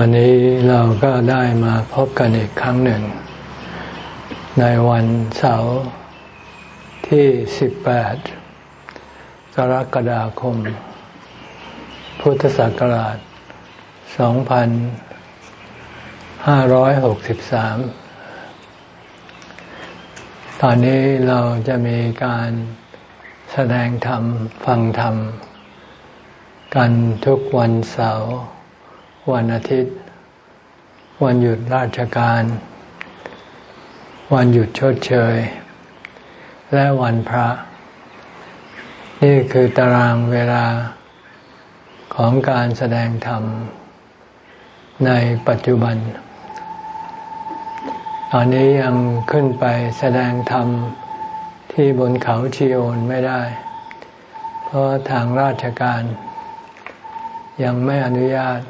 วันนี้เราก็ได้มาพบกันอีกครั้งหนึ่ง ในวันเสาร์ที่ 18 กรกฎาคม พุทธศักราช 2563 ตอนนี้เราจะมีการแสดงธรรม ฟังธรรม กันทุกวันเสาร์ วันอาทิตย์ วันหยุดราชการ วันหยุดชดเชย และวันพระ นี่คือตารางเวลาของการแสดงธรรม ในปัจจุบัน ตอนนี้ยังขึ้นไปแสดงธรรมที่บนเขาชีโอนไม่ได้ เพราะทางราชการยังไม่อนุญาต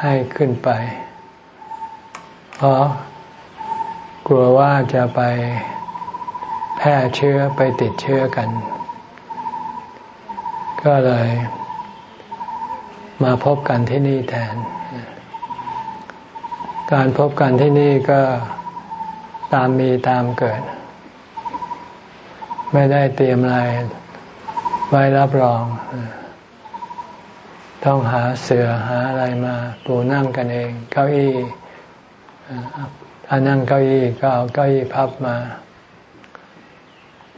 ให้ขึ้นไป เพราะกลัวว่าจะไปแพร่เชื้อไปติดเชื้อกัน ก็เลยมาพบกันที่นี่แทน การพบกันที่นี่ก็ตามมีตามเกิด ไม่ได้เตรียมอะไรไว้รับรอง ต้องหาเสือหาอะไรมาปูนั่งกันเอง เก้าอี้ถ้านั่งเก้าอี้ก็เอาเก้าอี้พับมา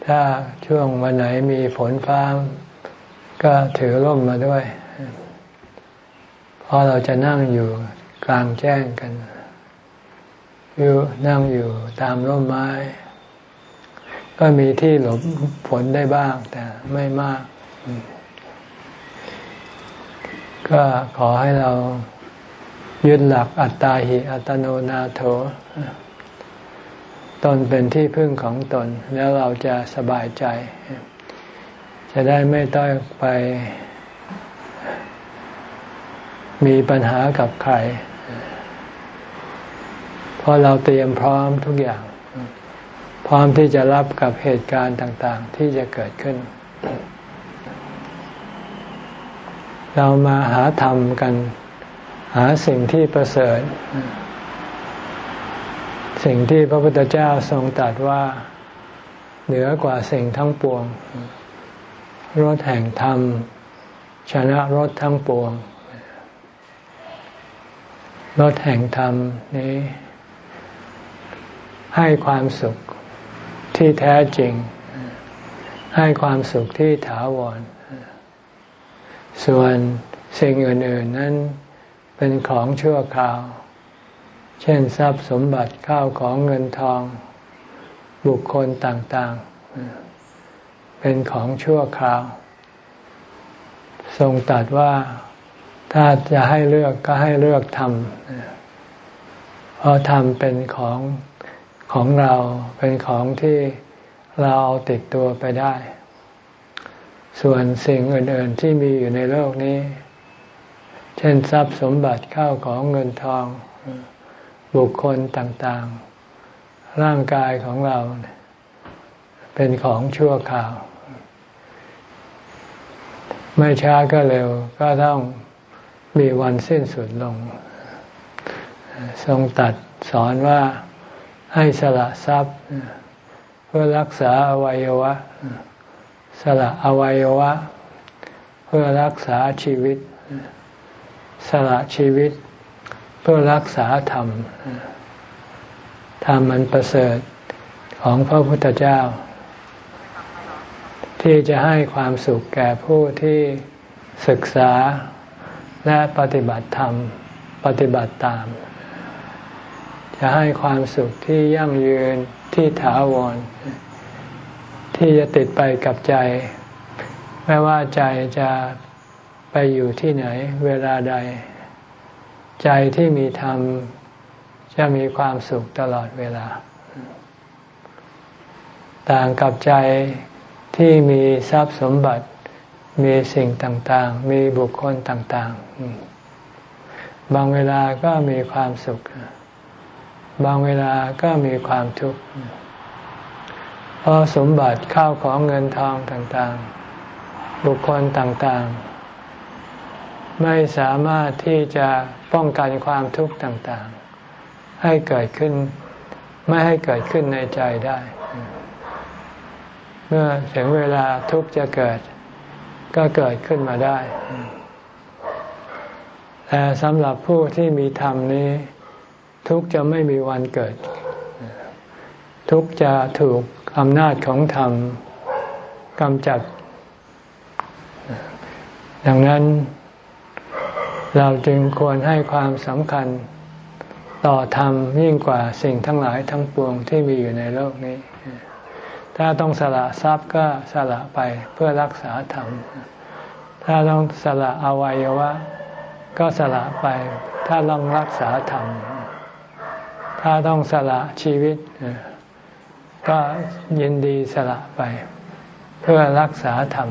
ถ้าช่วงวันไหนมีฝนฟ้าก็ถือร่มมาด้วยเพราะเราจะนั่งอยู่กลางแจ้งกันอยู่นั่งอยู่ตามร่มไม้ ก็มีที่หลบฝนได้บ้างแต่ไม่มาก ก็ขอให้เรายึดหลักอัตตาหิอัตโนนาโถ ตนเป็นที่พึ่งของตน แล้วเราจะสบายใจ จะได้ไม่ต้องไปมีปัญหากับใคร เพราะเราเตรียมพร้อมทุกอย่าง พร้อมที่จะรับกับเหตุการณ์ต่าง ๆ ที่จะเกิดขึ้น เรามาหาธรรมกัน หาสิ่งที่ประเสริฐ สิ่งที่พระพุทธเจ้าทรงตรัสว่าเหนือกว่าสิ่งทั้งปวง รถแห่งธรรม ชนะรถทั้งปวง รถแห่งธรรมนี้ ให้ความสุขที่แท้จริง ให้ความสุขที่ถาวร ส่วนสิ่งอื่น ๆ นั้นเป็นของชั่วคราว เช่นทรัพย์สมบัติข้าวของเงินทอง บุคคลต่าง ๆ เป็นของชั่วคราว ทรงตัดว่าถ้าจะให้เลือกก็ให้เลือกทำเพราะทำเป็นของของเราเป็นของที่เราเอาติดตัวไปได้ ส่วนสิ่งอื่นๆที่มีอยู่ในโลกนี้ เช่นทรัพย์สมบัติเข้าของเงินทอง บุคคลต่างๆ ร่างกายของเรา เป็นของชั่วคราว ไม่ช้าก็เร็วก็ต้องมีวันสิ้นสุดลง ทรงตัดสอนว่าให้สละทรัพย์ เพื่อรักษาอวัยวะ สละอวัยวะ เพื่อรักษาชีวิต สละชีวิต เพื่อรักษาธรรม ธรรมมันประเสริฐของพระพุทธเจ้า ที่จะให้ความสุขแก่ผู้ที่ศึกษาและปฏิบัติธรรม ปฏิบัติตาม จะให้ความสุขที่ยั่งยืนที่ถาวร ที่จะติดไปกับใจ ไม่ว่าใจจะไปอยู่ที่ไหน เวลาใด ใจที่มีธรรม จะมีความสุขตลอดเวลา ต่างกับใจที่มีทรัพย์สมบัติมีสิ่งต่างๆ มีบุคคลต่างๆ บางเวลาก็มีความสุข บางเวลาก็มีความทุกข์ พราะสมบัติข้าวของเงินทองต่างๆ บุคคลต่างๆ ไม่สามารถที่จะป้องกันความทุกข์ต่างๆ ให้เกิดขึ้นไม่ให้เกิดขึ้นในใจได้ เมื่อถึงเวลาทุกข์จะเกิด ก็เกิดขึ้นมาได้ แต่สำหรับผู้ที่มีธรรมนี้ ทุกข์จะไม่มีวันเกิด ทุกข์จะถูก อำนาจของธรรมกำจัด ดังนั้น เราจึงควรให้ความสำคัญต่อธรรมยิ่งกว่าสิ่งทั้งหลายทั้งปวงที่มีอยู่ในโลกนี้ ถ้าต้องสละทรัพย์ก็สละไปเพื่อรักษาธรรม ถ้าต้องสละอวัยวะ ก็สละไป ถ้าต้องรักษาธรรม ถ้าต้องสละชีวิต ก็ยินดีสละไป เพื่อรักษาธรรม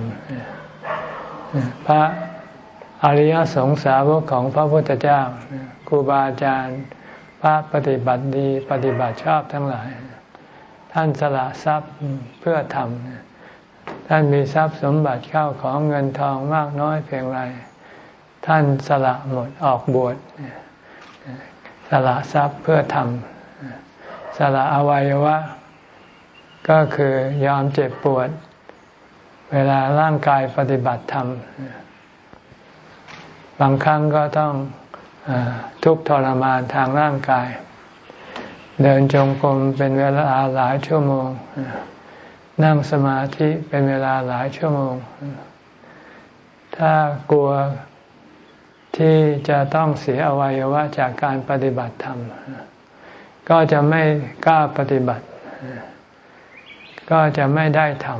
พระอริยสงสาวกของพระพุทธเจ้าครูบาอาจารย์พระปฏิบัติดีปฏิบัติชอบทั้งหลาย ท่านสละทรัพย์เพื่อทำท่านมีทรัพย์สมบัติเข้าของเงินทองมากน้อยเพียงไร ท่านสละหมดออกบวชสละทรัพย์เพื่อทำสละอวัยวะ ก็คือยอมเจ็บปวด เวลาร่างกายปฏิบัติธรรม บางครั้งก็ต้องอทุกทรมานทางร่างกาย เดินจงกรมเป็นเวลาหลายชั่วโมง นั่งสมาธิเป็นเวลาหลายชั่วโมง ถ้ากลัวที่จะต้องเสียอวัยวะจากการปฏิบัติธรรม ก็จะไม่กล้าปฏิบัติ ก็จะไม่ได้ทำ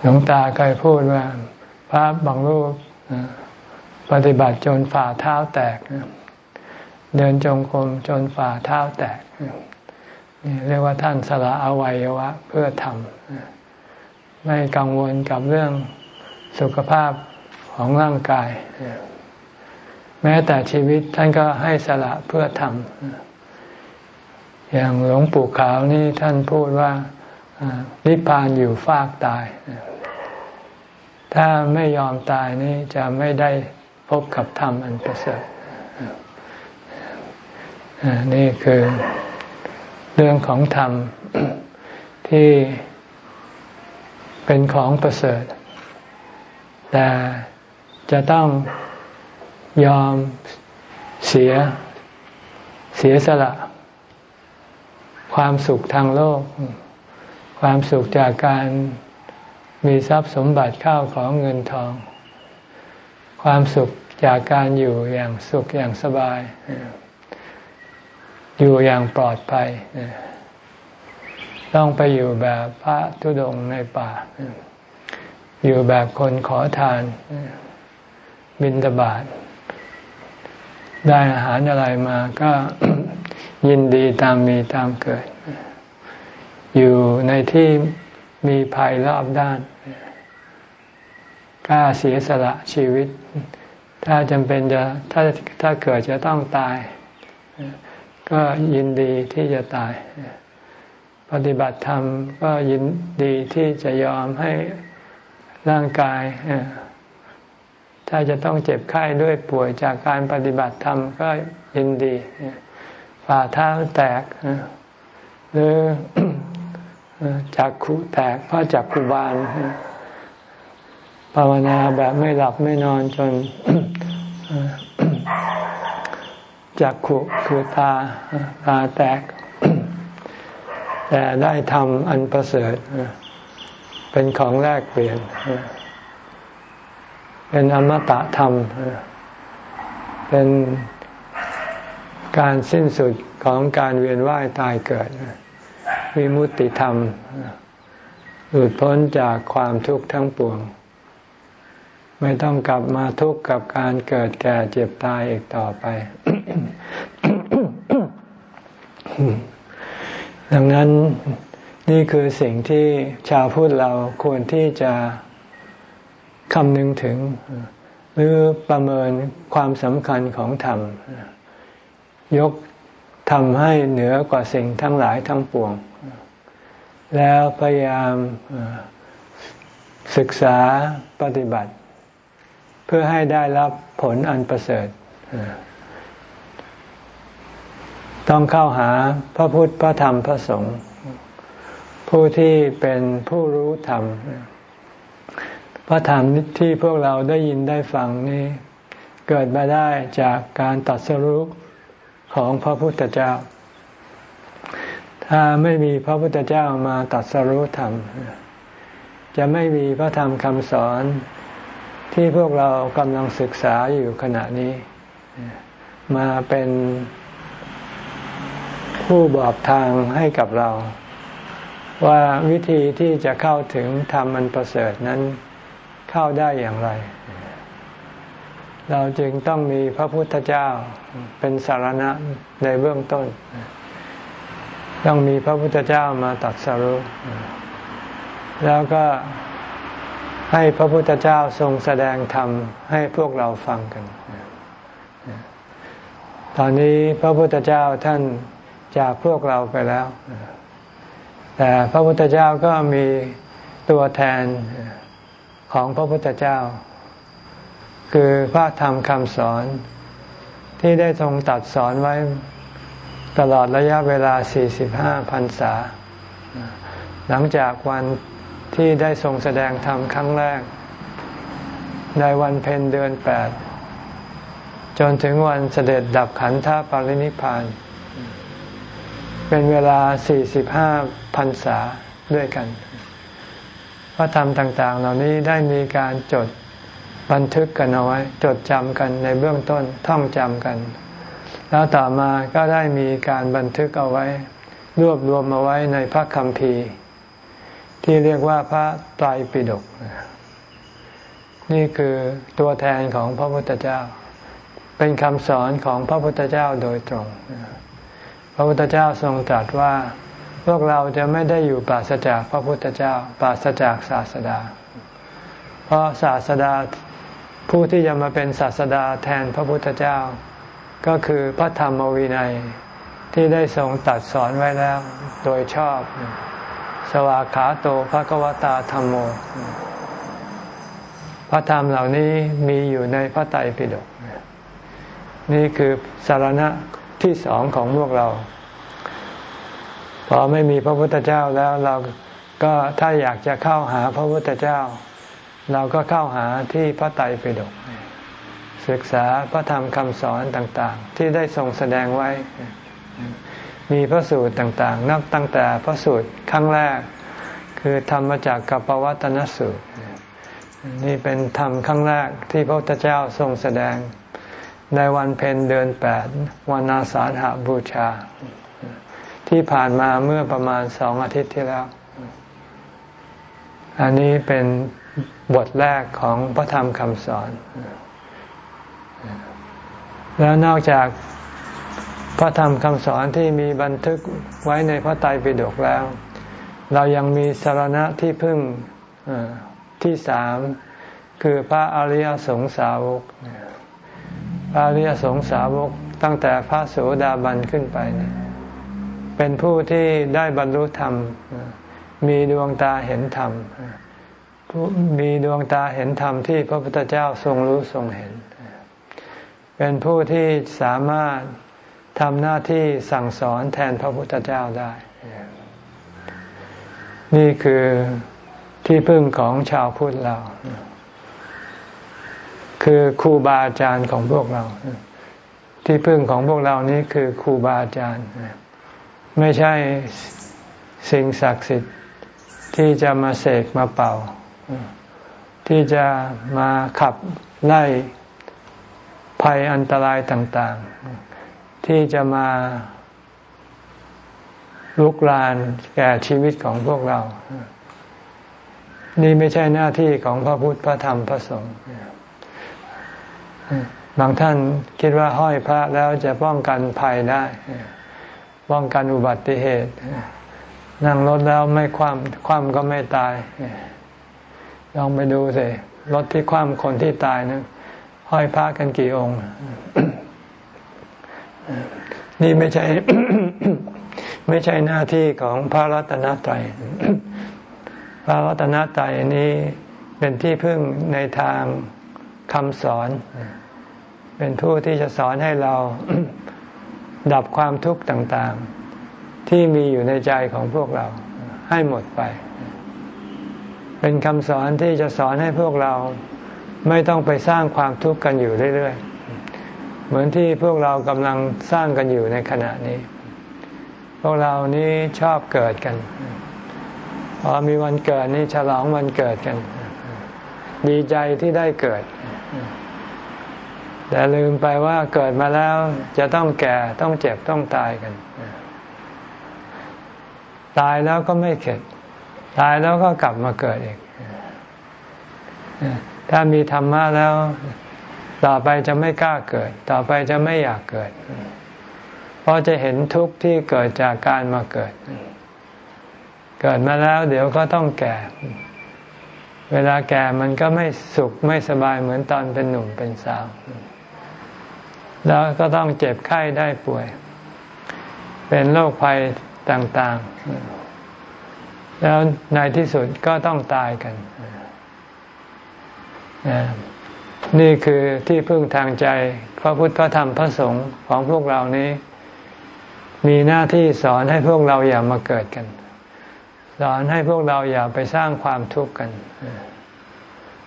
หลวงตาเคยพูดว่า พระบางรูปปฏิบัติจนฝ่าเท้าแตก เดินจงกรมจนฝ่าเท้าแตกนี่เรียกว่าท่านสละอวัยวะเพื่อทำไม่กังวลกับเรื่องสุขภาพของร่างกาย แม้แต่ชีวิตท่านก็ให้สละเพื่อทำ อย่างหลวงปู่ขาวนี่ท่านพูดว่านิพพานอยู่ฟากตาย ถ้าไม่ยอมตายนี่จะไม่ได้พบกับธรรมอันประเสริฐนี่คือเรื่องของธรรมที่เป็นของประเสริฐ แต่จะต้องยอมเสียเสียสละ ความสุขทางโลก ความสุขจากการมีทรัพย์สมบัติข้าวของเงินทอง ความสุขจากการอยู่อย่างสุขอย่างสบาย อยู่อย่างปลอดภัยต้องไปอยู่แบบพระทุดงในป่า อยู่แบบคนขอทาน บินตบาทได้อาหารอะไรมาก็ ยินดีตามมีตามเกิด อยู่ในที่มีภัยรอบด้านกล้าเสียสละชีวิต ถ้าจำเป็นจะถ้าถ้าเกิดจะต้องตาย ก็ยินดีที่จะตาย ปฏิบัติธรรมก็ยินดีที่จะยอมให้ร่างกาย ถ้าจะต้องเจ็บไข้ด้วยป่วยจากการปฏิบัติธรรมก็ยินดี ฝ่าเท้าแตก หรือจากขุแตกเพราะจากกุบาลภาวนาแบบไม่หลับไม่นอนจนจักขุคือตาตาแตก แต่ได้ทำอันประเสริฐ เป็นของแรกเปลี่ยน เป็นอมตะธรรม เป็น การสิ้นสุดของการเวียนว่ายตายเกิด วิมุตติธรรม หลุดพ้นจากความทุกข์ทั้งปวง ไม่ต้องกลับมาทุกข์กับการเกิดแก่เจ็บตายอีกต่อไป ดังนั้นนี่คือสิ่งที่ชาวพุทธเราควรที่จะคำนึงถึง หรือประเมินความสำคัญของธรรม ยกทำให้เหนือกว่าสิ่งทั้งหลายทั้งปวง แล้วพยายามศึกษาปฏิบัติ เพื่อให้ได้รับผลอันประเสริฐ ต้องเข้าหาพระพุทธพระธรรมพระสงฆ์ผู้ที่เป็นผู้รู้ธรรม พระธรรมที่พวกเราได้ยินได้ฟังนี้ เกิดมาได้จากการตัดสรุป ของพระพุทธเจ้า ถ้าไม่มีพระพุทธเจ้ามาตัดสรุปธรรม จะไม่มีพระธรรมคำสอนที่พวกเรากำลังศึกษาอยู่ขณะนี้ มาเป็นผู้บอกทางให้กับเรา ว่าวิธีที่จะเข้าถึงธรรมมันประเสริฐนั้นเข้าได้อย่างไร เราจึงต้องมีพระพุทธเจ้าเป็นสารณะในเบื้องต้น ต้องมีพระพุทธเจ้ามาตัดสรุปแล้วก็ให้พระพุทธเจ้าทรงแสดงธรรมให้พวกเราฟังกัน ตอนนี้พระพุทธเจ้าท่านจากพวกเราไปแล้ว แต่พระพุทธเจ้าก็มีตัวแทนของพระพุทธเจ้า คือพระธรรมคำสอนที่ได้ทรงตัดสอนไว้ตลอดระยะเวลา 45 พรรษา หลังจากวันที่ได้ทรงแสดงธรรมครั้งแรก ในวันเพ็ญเดือนแปดจนถึงวันเสด็จดับขันธปรินิพาน เป็นเวลา 45 พรรษาด้วยกัน พระธรรมต่าง ๆ เหล่านี้ได้มีการจด บันทึกกันเอาไว้ จดจำกันในเบื้องต้นท่องจำกัน แล้วต่อมาก็ได้มีการบันทึกเอาไว้ รวบรวมเอาไว้ในพระคัมภีร์ ที่เรียกว่าพระไตรปิฎกนี่คือตัวแทนของพระพุทธเจ้า เป็นคำสอนของพระพุทธเจ้าโดยตรง พระพุทธเจ้าทรงตรัสว่า พวกเราจะไม่ได้อยู่ปราศจากพระพุทธเจ้า ปราศจากศาสดา เพราะศาสดา ผู้ที่จะมาเป็นศาสดาแทนพระพุทธเจ้า ก็คือพระธรรมวินัยที่ได้ทรงตัดสอนไว้แล้วโดยชอบ สวากขาโตภะกวตาธรรมโม พระธรรมเหล่านี้มีอยู่ในพระไตรปิฎกนี่คือสารณะที่สองของพวกเรา พอไม่มีพระพุทธเจ้าแล้วเราก็ถ้าอยากจะเข้าหาพระพุทธเจ้า เราก็เข้าหาที่พระไตรปิฎกศึกษาพระธรรมคำสอนต่างๆ ที่ได้ทรงแสดงไว้ มีพระสูตรต่างๆ นับตั้งแต่พระสูตรครั้งแรก คือธรรมจากกัปวัตนสูตร นี่เป็นธรรมครั้งแรกที่พระพุทธเจ้าทรงแสดง ในวันเพ็ญเดือนแปดวันอาสาฬหาบูชา ที่ผ่านมาเมื่อประมาณสองอาทิตย์ที่แล้ว อันนี้เป็น บทแรกของพระธรรมคำสอน แล้วนอกจากพระธรรมคำสอนที่มีบันทึกไว้ในพระไตรปิฎกแล้ว เรายังมีสารณะที่พึ่งที่สามคือพระอริยสงสาวก พระอริยสงสาวกตั้งแต่พระโสดาบันขึ้นไป เป็นผู้ที่ได้บรรลุธรรม มีดวงตาเห็นธรรม มีดวงตาเห็นธรรมที่พระพุทธเจ้าทรงรู้ทรงเห็น เป็นผู้ที่สามารถทำหน้าที่สั่งสอนแทนพระพุทธเจ้าได้ นี่คือที่พึ่งของชาวพุทธเรา คือครูบาอาจารย์ของพวกเรา ที่พึ่งของพวกเรานี้คือครูบาอาจารย์ ไม่ใช่สิ่งศักดิ์สิทธิ์ที่จะมาเสกมาเป่า ที่จะมาขับไล่ภัยอันตรายต่างๆ ที่จะมาลุกลานแก่ชีวิตของพวกเรา นี่ไม่ใช่หน้าที่ของพระพุทธพระธรรมพระสงฆ์บางท่านคิดว่าห้อยพระแล้วจะป้องกันภัยได้ ป้องกันอุบัติเหตุ นั่งรถแล้วไม่คว่ำคว่ำก็ไม่ตาย ลองไปดูสิรถที่คว่ำคนที่ตายนะห้อยพระกันกี่องค์ นี่ไม่ใช่ ไม่ใช่หน้าที่ของพระรัตนตรัยพระรัตนตรัยนี้เป็นที่พึ่งในทางคำสอน เป็นผู้ที่จะสอนให้เราดับความทุกข์ต่าง ๆ ที่มีอยู่ในใจของพวกเราให้หมดไป เป็นคำสอนที่จะสอนให้พวกเราไม่ต้องไปสร้างความทุกข์กันอยู่เรื่อยๆ เหมือนที่พวกเรากำลังสร้างกันอยู่ในขณะนี้ พวกเรานี้ชอบเกิดกันพอมีวันเกิดนี่ฉลองวันเกิดกัน ดีใจที่ได้เกิด แต่ลืมไปว่าเกิดมาแล้วจะต้องแก่ต้องเจ็บต้องตายกัน ตายแล้วก็ไม่เข็ด ตายแล้วก็กลับมาเกิดอีก ถ้ามีธรรมะแล้ว ต่อไปจะไม่กล้าเกิด ต่อไปจะไม่อยากเกิด เพราะจะเห็นทุกข์ที่เกิดจากการมาเกิด เกิดมาแล้ว เดี๋ยวก็ต้องแก่ เวลาแก่มันก็ไม่สุขไม่สบายเหมือนตอนเป็นหนุ่มเป็นสาว แล้วก็ต้องเจ็บไข้ได้ป่วย เป็นโรคภัยต่าง ๆ แล้วในที่สุดก็ต้องตายกัน นี่คือที่พึ่งทางใจ พระพุทธพระธรรมพระสงฆ์ของพวกเรานี้ มีหน้าที่สอนให้พวกเราอย่ามาเกิดกัน สอนให้พวกเราอย่าไปสร้างความทุกข์กัน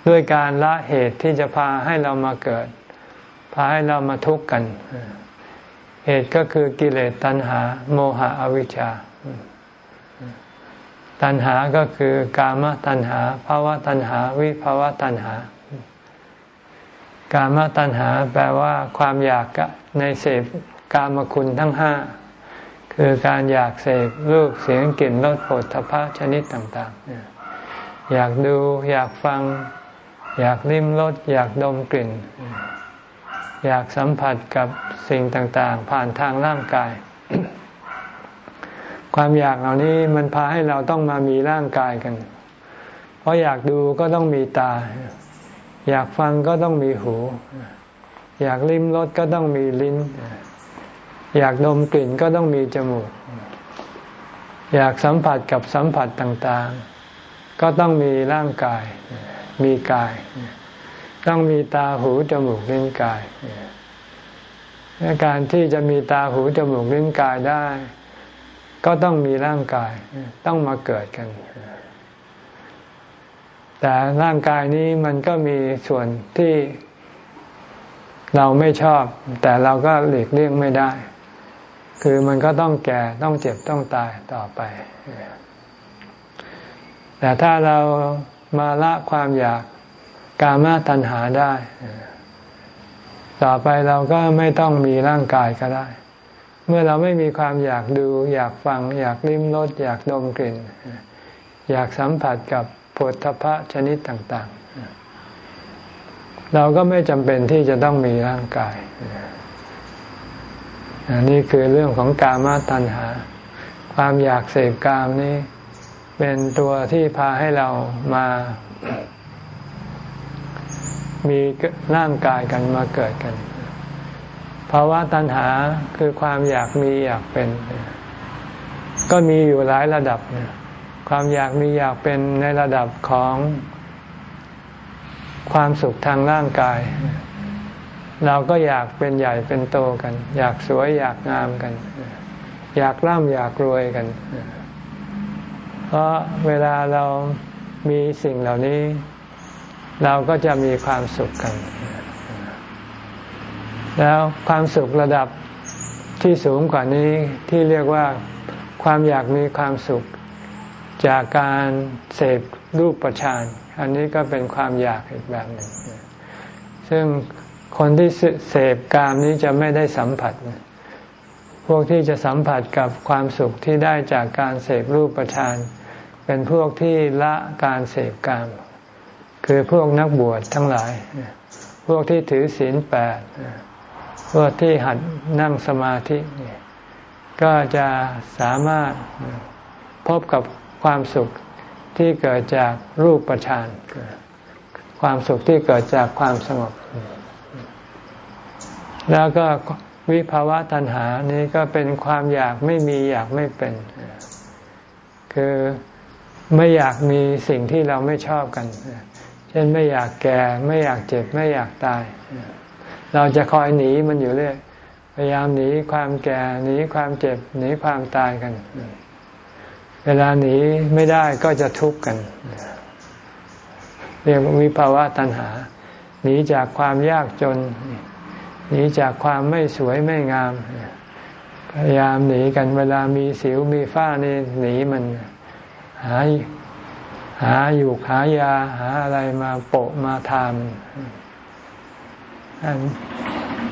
ด้วยการละเหตุที่จะพาให้เรามาเกิด พาให้เรามาทุกข์กัน เหตุก็คือกิเลสตัณหา โมหะอวิชชา ตัณหาก็คือกามตัณหาภาวะตัณหา วิภาวะตัณหา กามตัณหาแปลว่าความอยากในเสพกามคุณทั้งห้า คือการอยากเสพรูปเสียงกลิ่นรสผลทพะชนิดต่างๆ อยากดูอยากฟัง อยากลิ้มรสอยากดมกลิ่น อยากสัมผัสกับสิ่งต่างๆ ผ่านทางร่างกาย ความอยากเหล่านี้มันพาให้เราต้องมามีร่างกายกัน เพราะอยากดูก็ต้องมีตา อยากฟังก็ต้องมีหู อยากลิ้มรสก็ต้องมีลิ้น อยากดมกลิ่นก็ต้องมีจมูก อยากสัมผัสกับสัมผัสต่างๆ ก็ต้องมีร่างกาย มีกาย ต้องมีตาหูจมูกลิ้นกาย การที่จะมีตาหูจมูกลิ้นกายได้ ก็ต้องมีร่างกายต้องมาเกิดกัน แต่ร่างกายนี้มันก็มีส่วนที่เราไม่ชอบ แต่เราก็หลีกเลี่ยงไม่ได้ คือมันก็ต้องแก่ต้องเจ็บต้องตายต่อไป แต่ถ้าเรามาละความอยากกามาตัณหาได้ ต่อไปเราก็ไม่ต้องมีร่างกายก็ได้ เมื่อเราไม่มีความอยากดู อยากฟัง อยากลิ้มรสอยากดมกลิ่น อยากสัมผัสกับโพธพะชนิดต่าง ๆ เราก็ไม่จำเป็นที่จะต้องมีร่างกายนี่คือเรื่องของกามาตัณหา ความอยากเสพกามนี้เป็นตัวที่พาให้เรามา มีร่างกายกันมาเกิดกันาวะตัณหาคือความอยากมีอยากเป็น ก็มีอยู่หลายระดับ ความอยากมีอยากเป็นในระดับของความสุขทางร่างกาย เราก็อยากเป็นใหญ่เป็นโตกัน อยากสวยอยากงามกัน อยากร่ำอยากรวยกัน เพราะเวลาเรามีสิ่งเหล่านี้ เราก็จะมีความสุขกัน แล้วความสุขระดับที่สูงกว่านี้ที่เรียกว่าความอยากมีความสุข จากการเสพรูปประชานอันนี้ก็เป็นความอยากอีกแบบหนึ่ง ซึ่งคนที่เสพกามนี้จะไม่ได้สัมผัส พวกที่จะสัมผัสกับความสุขที่ได้จากการเสพรูปประชานเป็นพวกที่ละการเสพกาม คือพวกนักบวชทั้งหลาย พวกที่ถือศีลแปด พวกที่หัดนั่งสมาธิก็จะสามารถพบกับความสุขที่เกิดจากรูปประชานความสุขที่เกิดจากความสงบ แล้วก็วิภาวะตัณหานี้ก็เป็นความอยากไม่มีอยากไม่เป็น คือไม่อยากมีสิ่งที่เราไม่ชอบกัน เช่นไม่อยากแก่ ไม่อยากเจ็บ ไม่อยากตาย เราจะคอยหนีมันอยู่เรื่อยพยายามหนีความแก่หนีความเจ็บหนีความตายกัน เวลาหนีไม่ได้ก็จะทุกข์กันเรียกวิภาวะตัณหา หนีจากความยากจน หนีจากความไม่สวยไม่งาม พยายามหนีกันเวลามีสิวมีฝ้านี่หนีมันหาหาอยู่หายาหาอะไรมาโปะมาทาน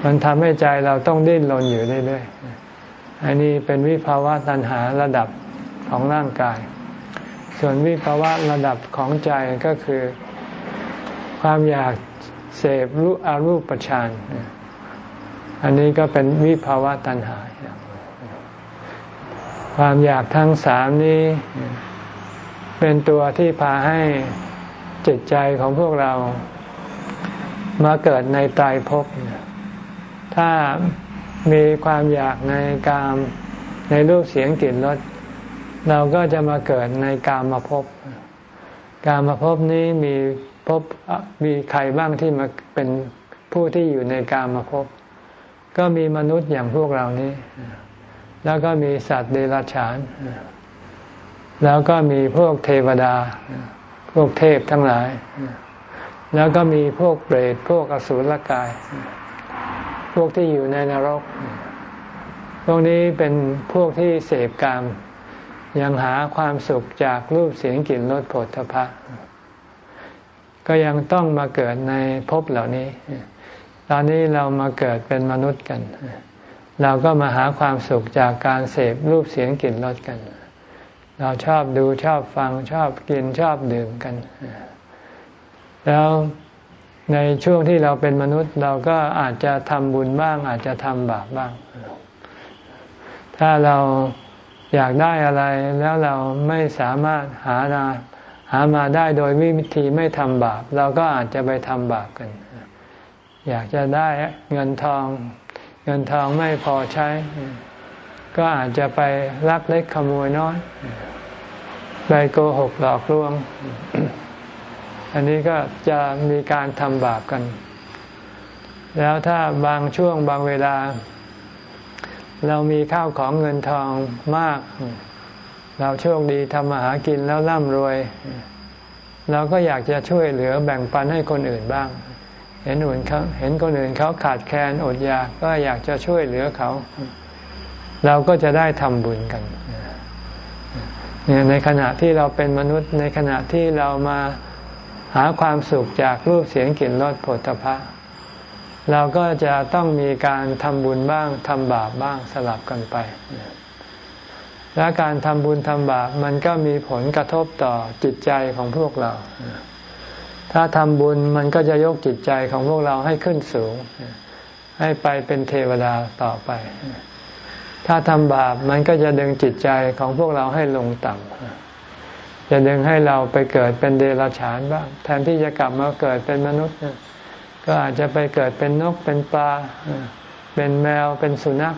มันทำให้ใจเราต้องดิ้นรนอยู่เรื่อยๆอันนี้เป็นวิภาวะตัณหาระดับของร่างกาย ส่วนวิภาวะระดับของใจก็คือ ความอยากเสพรูอารูปฌานอันนี้ก็เป็นวิภาวะตัณหา ความอยากทั้งสามนี้ เป็นตัวที่พาให้จิตใจของพวกเรา มาเกิดในตายภพถ้ามีความอยากในกามในรูปเสียงกลิ่นรสเราก็จะมาเกิดในกามมาพบกามมาพบนี้มีพบมีใครบ้างที่มาเป็นผู้ที่อยู่ในกามมาพบก็มีมนุษย์อย่างพวกเรานี้ แล้วก็มีสัตว์เดรัจฉาน แล้วก็มีพวกเทวดา พวกเทพทั้งหลาย แล้วก็มีพวกเปรตพวกอสุรกาย พวกที่อยู่ในนรก พวกนี้เป็นพวกที่เสพกามยังหาความสุขจากรูปเสียงกลิ่นรสผลทพะ ก็ยังต้องมาเกิดในภพเหล่านี้ ตอนนี้เรามาเกิดเป็นมนุษย์กัน เราก็มาหาความสุขจากการเสพรูปเสียงกลิ่นรสกัน เราชอบดูชอบฟังชอบกินชอบดื่มกัน แล้วในช่วงที่เราเป็นมนุษย์เราก็อาจจะทำบุญบ้าง อาจจะทำบาปบ้าง ถ้าเราอยากได้อะไรแล้วเราไม่สามารถหาาหามาได้โดยวิธีไม่ทำบาป เราก็อาจจะไปทำบาปกัน อยากจะได้เงินทอง เงินทองไม่พอใช้ ก็อาจจะไปลักเล็กขโมยน้อย ไปโกหกหลอกลวง อันนี้ก็จะมีการทำบาปกัน แล้วถ้าบางช่วงบางเวลา เรามีข้าวของเงินทองมาก เราโชคดีทำมาหากินแล้วร่ำรวย เราก็อยากจะช่วยเหลือแบ่งปันให้คนอื่นบ้าง เห็นอื่นเขาเห็นคนอื่นเขาขาดแคลนอดอยากก็อยากจะช่วยเหลือเขา เราก็จะได้ทำบุญกันในขณะที่เราเป็นมนุษย์ในขณะที่เรามา หาความสุขจากรูปเสียงกลิ่นรสผลตภะเราก็จะต้องมีการทำบุญบ้างทำบาปบ้างสลับกันไป และการทำบุญทำบาปมันก็มีผลกระทบต่อจิตใจของพวกเรา ถ้าทำบุญมันก็จะยกจิตใจของพวกเราให้ขึ้นสูง ให้ไปเป็นเทวดาต่อไป ถ้าทำบาปมันก็จะดึงจิตใจของพวกเราให้ลงต่ำ จะดึงให้เราไปเกิดเป็นเดรัจฉานบ้าง แทนที่จะกลับมาเกิดเป็นมนุษย์ ก็อาจจะไปเกิดเป็นนกเป็นปลา เป็นแมวเป็นสุนัข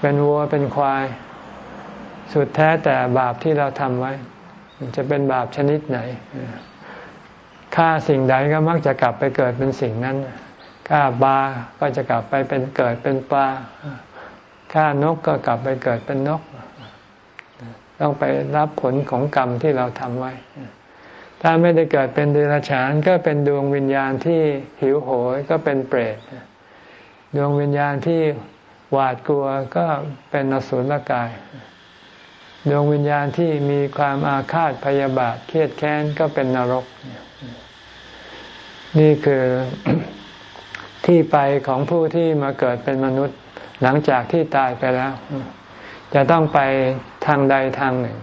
เป็นวัวเป็นควาย สุดแท้แต่บาปที่เราทำไว้ จะเป็นบาปชนิดไหนฆ่าสิ่งใดก็มักจะกลับไปเกิดเป็นสิ่งนั้นฆ่าปลาก็จะกลับไปเป็นเกิดเป็นปลาฆ่านกก็กลับไปเกิดเป็นนก ต้องไปรับผลของกรรมที่เราทำไว้ ถ้าไม่ได้เกิดเป็นเดรัจฉานก็เป็นดวงวิญญาณที่หิวโหยก็เป็นเปรตดวงวิญญาณที่หวาดกลัวก็เป็นนสุลกาย ดวงวิญญาณที่มีความอาฆาตพยาบาทเครียดแค้นก็เป็นนรก นี่คือที่ไปของผู้ที่มาเกิดเป็นมนุษย์หลังจากที่ตายไปแล้ว จะต้องไป ทางใดทางหนึ่ง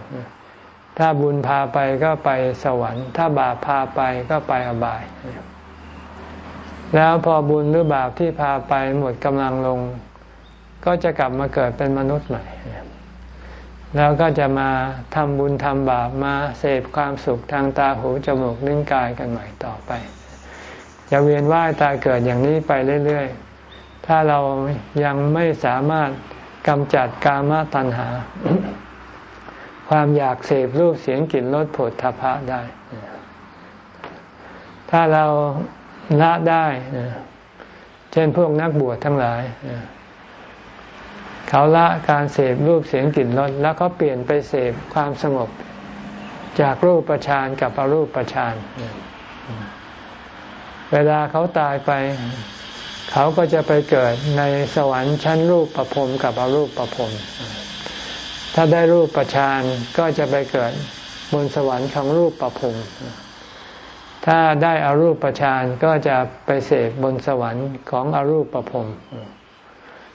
ถ้าบุญพาไปก็ไปสวรรค์ ถ้าบาปพาไปก็ไปอบาย แล้วพอบุญหรือบาปที่พาไปหมดกำลังลง ก็จะกลับมาเกิดเป็นมนุษย์ใหม่ แล้วก็จะมาทำบุญทำบาปมาเสพความสุขทางตาหูจมูกลิ้นกายกันใหม่ต่อไปจะเวียนว่ายตายเกิดอย่างนี้ไปเรื่อยๆ ถ้าเรายังไม่สามารถกำจัดกามตัณหา ความอยากเสพรูปเสียงกลิ่นรสผลทพะได้ ถ้าเราละได้เช่นพวกนักบวชทั้งหลายเขาละการเสพรูปเสียงกลิ่นรสแล้วเขาเปลี่ยนไปเสพความสงบ จากรูปประชานกับอรูปประชานเวลาเขาตายไป เขาก็จะไปเกิดในสวรรค์ชั้นรูปประพรมกับอรูปประพรม ถ้าได้รูปประชานก็จะไปเกิดบนสวรรค์ของรูปประพรมถ้าได้อารูปประชานก็จะไปเสกบนสวรรค์ของอรูปประพรม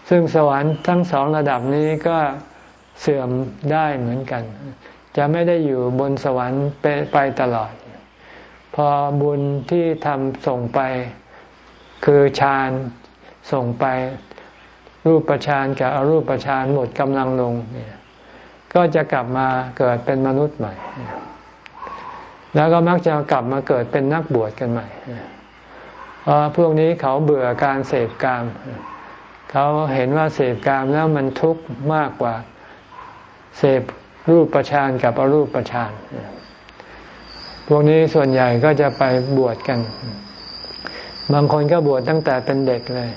ซึ่งสวรรค์ทั้งสองระดับนี้ก็เสื่อมได้เหมือนกัน จะไม่ได้อยู่บนสวรรค์ไปตลอด พอบุญที่ทำส่งไป คือฌานส่งไปรูปประชานกับอรูปประชานหมดกำลังลงเนี่ย ก็จะกลับมาเกิดเป็นมนุษย์ใหม่ แล้วก็มักจะกลับมาเกิดเป็นนักบวชกันใหม่เพราะพวกนี้เขาเบื่อการเสพกาม เขาเห็นว่าเสพกามแล้วมันทุกข์มากกว่าเสพรูปประชานกับอรูปประชานพวกนี้ส่วนใหญ่ก็จะไปบวชกัน บางคนก็บวชตั้งแต่เป็นเด็กเลย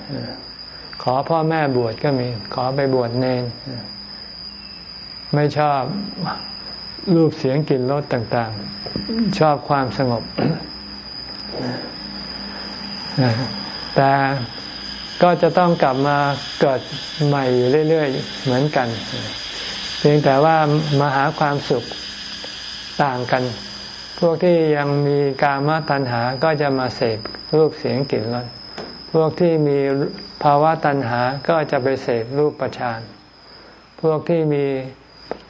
ขอพ่อแม่บวชก็มี ขอไปบวชเนน ไม่ชอบรูปเสียงกลิ่นรสต่าง ๆ ชอบความสงบ แต่ก็จะต้องกลับมาเกิดใหม่อยู่เรื่อย ๆ เหมือนกัน เพียงแต่ว่ามาหาความสุขต่างกัน พวกที่ยังมีกามตัณหาก็จะมาเสพรูปเสียงกลิ่นรสพวกที่มีภาวะตัณหาก็จะไปเสพรูปประชานพวกที่มี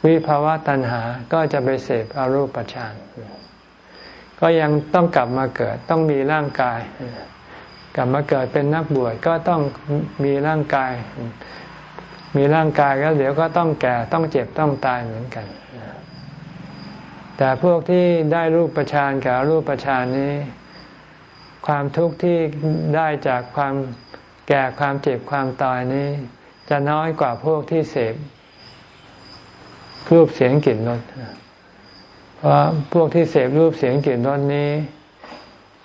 วิภาวะตัณหาก็จะไปเสพอรูปฌานก็ยังต้องกลับมาเกิดต้องมีร่างกาย กลับมาเกิดเป็นนักบวชก็ต้องมีร่างกาย มีร่างกายแล้วเดี๋ยวก็ต้องแก่ต้องเจ็บต้องตายเหมือนกัน แต่พวกที่ได้รูปประชานกับรูปประชานนี้ ความทุกข์ที่ได้จากความแก่ความเจ็บความตายนี้ จะน้อยกว่าพวกที่เสพ รูปเสียงกลิ่นรสเพราะพวกที่เสพรูปเสียงกลิ่นรสนี้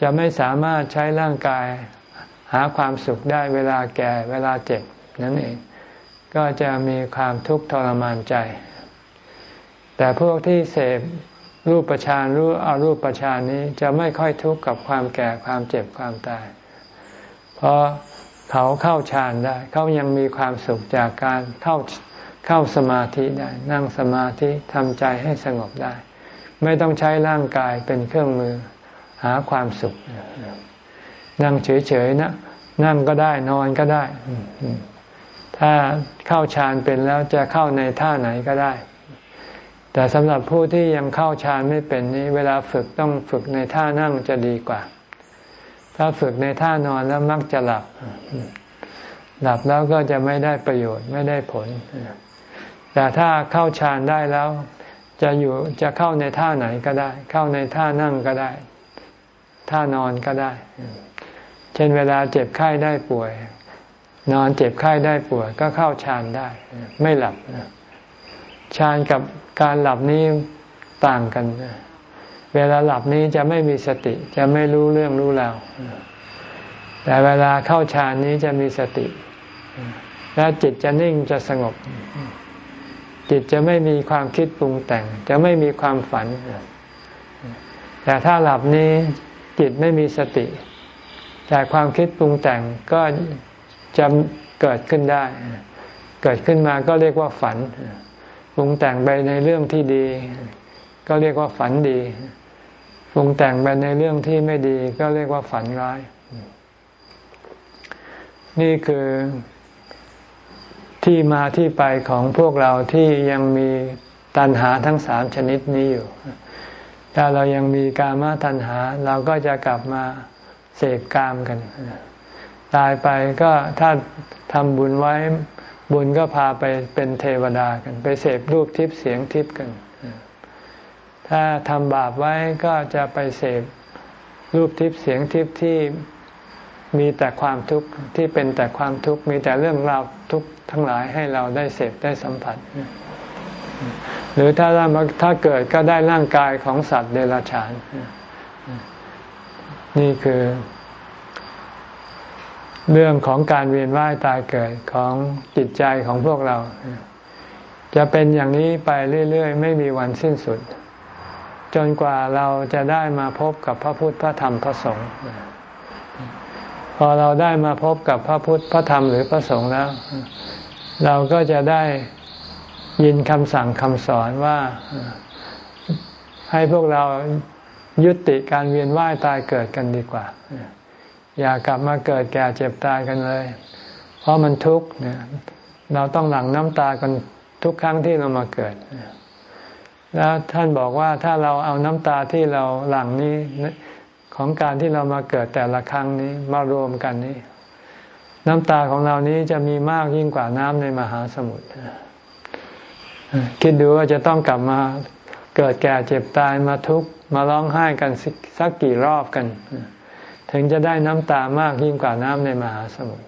จะไม่สามารถใช้ร่างกาย หาความสุขได้เวลาแก่เวลาเจ็บนั่นเอง ก็จะมีความทุกข์ทรมานใจ แต่พวกที่เสพรูปประชานรู้อารูปประชานนี้จะไม่ค่อยทุกข์กับความแก่ความเจ็บความตาย เพราะเขาเข้าฌานได้ เขายังมีความสุขจากการเข้า เข้าสมาธิได้ นั่งสมาธิทำใจให้สงบได้ ไม่ต้องใช้ร่างกายเป็นเครื่องมือหาความสุข นั่งเฉยๆนะ นั่งก็ได้นอนก็ได้ ถ้าเข้าฌานเป็นแล้วจะเข้าในท่าไหนก็ได้ แต่สำหรับผู้ที่ยังเข้าฌานไม่เป็นนี้ เวลาฝึกต้องฝึกในท่านั่งจะดีกว่า ถ้าฝึกในท่านอนแล้วมักจะหลับหลับแล้วก็จะไม่ได้ประโยชน์ไม่ได้ผล แต่ถ้าเข้าฌานได้แล้ว จะอยู่จะเข้าในท่าไหนก็ได้ เข้าในท่านั่งก็ได้ ท่านอนก็ได้ เช่นเวลาเจ็บไข้ได้ป่วย นอนเจ็บไข้ได้ป่วย ก็เข้าฌานได้ ไม่หลับฌานกับการหลับนี้ต่างกัน เวลาหลับนี้จะไม่มีสติ จะไม่รู้เรื่องรู้ราวแต่เวลาเข้าฌานนี้จะมีสติ และจิตจะนิ่งจะสงบ จิตจะไม่มีความคิดปรุงแต่ง จะไม่มีความฝัน แต่ถ้าหลับนี้จิตไม่มีสติ แต่ความคิดปรุงแต่งก็จะเกิดขึ้นได้ เกิดขึ้นมาก็เรียกว่าฝัน ปรุงแต่งไปในเรื่องที่ดี ก็เรียกว่าฝันดี ปรุงแต่งไปในเรื่องที่ไม่ดี ก็เรียกว่าฝันร้าย นี่คือ ที่มาที่ไปของพวกเราที่ยังมีตัณหาทั้งสามชนิดนี้อยู่ ถ้าเรายังมีกามาตัณหา เราก็จะกลับมาเสพกามกัน ตายไปก็ถ้าทำบุญไว้บุญก็พาไปเป็นเทวดากัน ไปเสพรูปทิพย์เสียงทิพย์กัน ถ้าทำบาปไว้ก็จะไปเสพรูปทิพย์เสียงทิพย์ที่มีแต่ความทุกข์ที่เป็นแต่ความทุกข์มีแต่เรื่องราวทุกข์ ทั้งหลายให้เราได้เสพได้สัมผัส หรือถ้าถ้าเกิดก็ได้ร่างกายของสัตว์เดรัจฉาน นี่คือ เรื่องของการเวียนว่ายตายเกิดของจิตใจของพวกเรา จะเป็นอย่างนี้ไปเรื่อยๆ ไม่มีวันสิ้นสุด จนกว่าเราจะได้มาพบกับพระพุทธพระธรรมพระสงฆ์พอเราได้มาพบกับพระพุทธพระธรรมหรือพระสงฆ์แล้ว เราก็จะได้ยินคำสั่งคำสอนว่าให้พวกเรายุติการเวียนว่ายตายเกิดกันดีกว่า อย่ากลับมาเกิดแก่เจ็บตายกันเลย เพราะมันทุกข์เราต้องหลั่งน้ำตากันทุกครั้งที่เรามาเกิด แล้วท่านบอกว่าถ้าเราเอาน้ำตาที่เราหลั่งนี้ของการที่เรามาเกิดแต่ละครั้งนี้มารวมกันนี้ น้ำตาของเรานี้จะมีมากยิ่งกว่าน้ำในมหาสมุทรคิดดูว่าจะต้องกลับมาเกิดแก่เจ็บตายมาทุกข์มาร้องไห้กันสักกี่รอบกัน ถึงจะได้น้ำตามากยิ่งกว่าน้ำในมหาสมุทร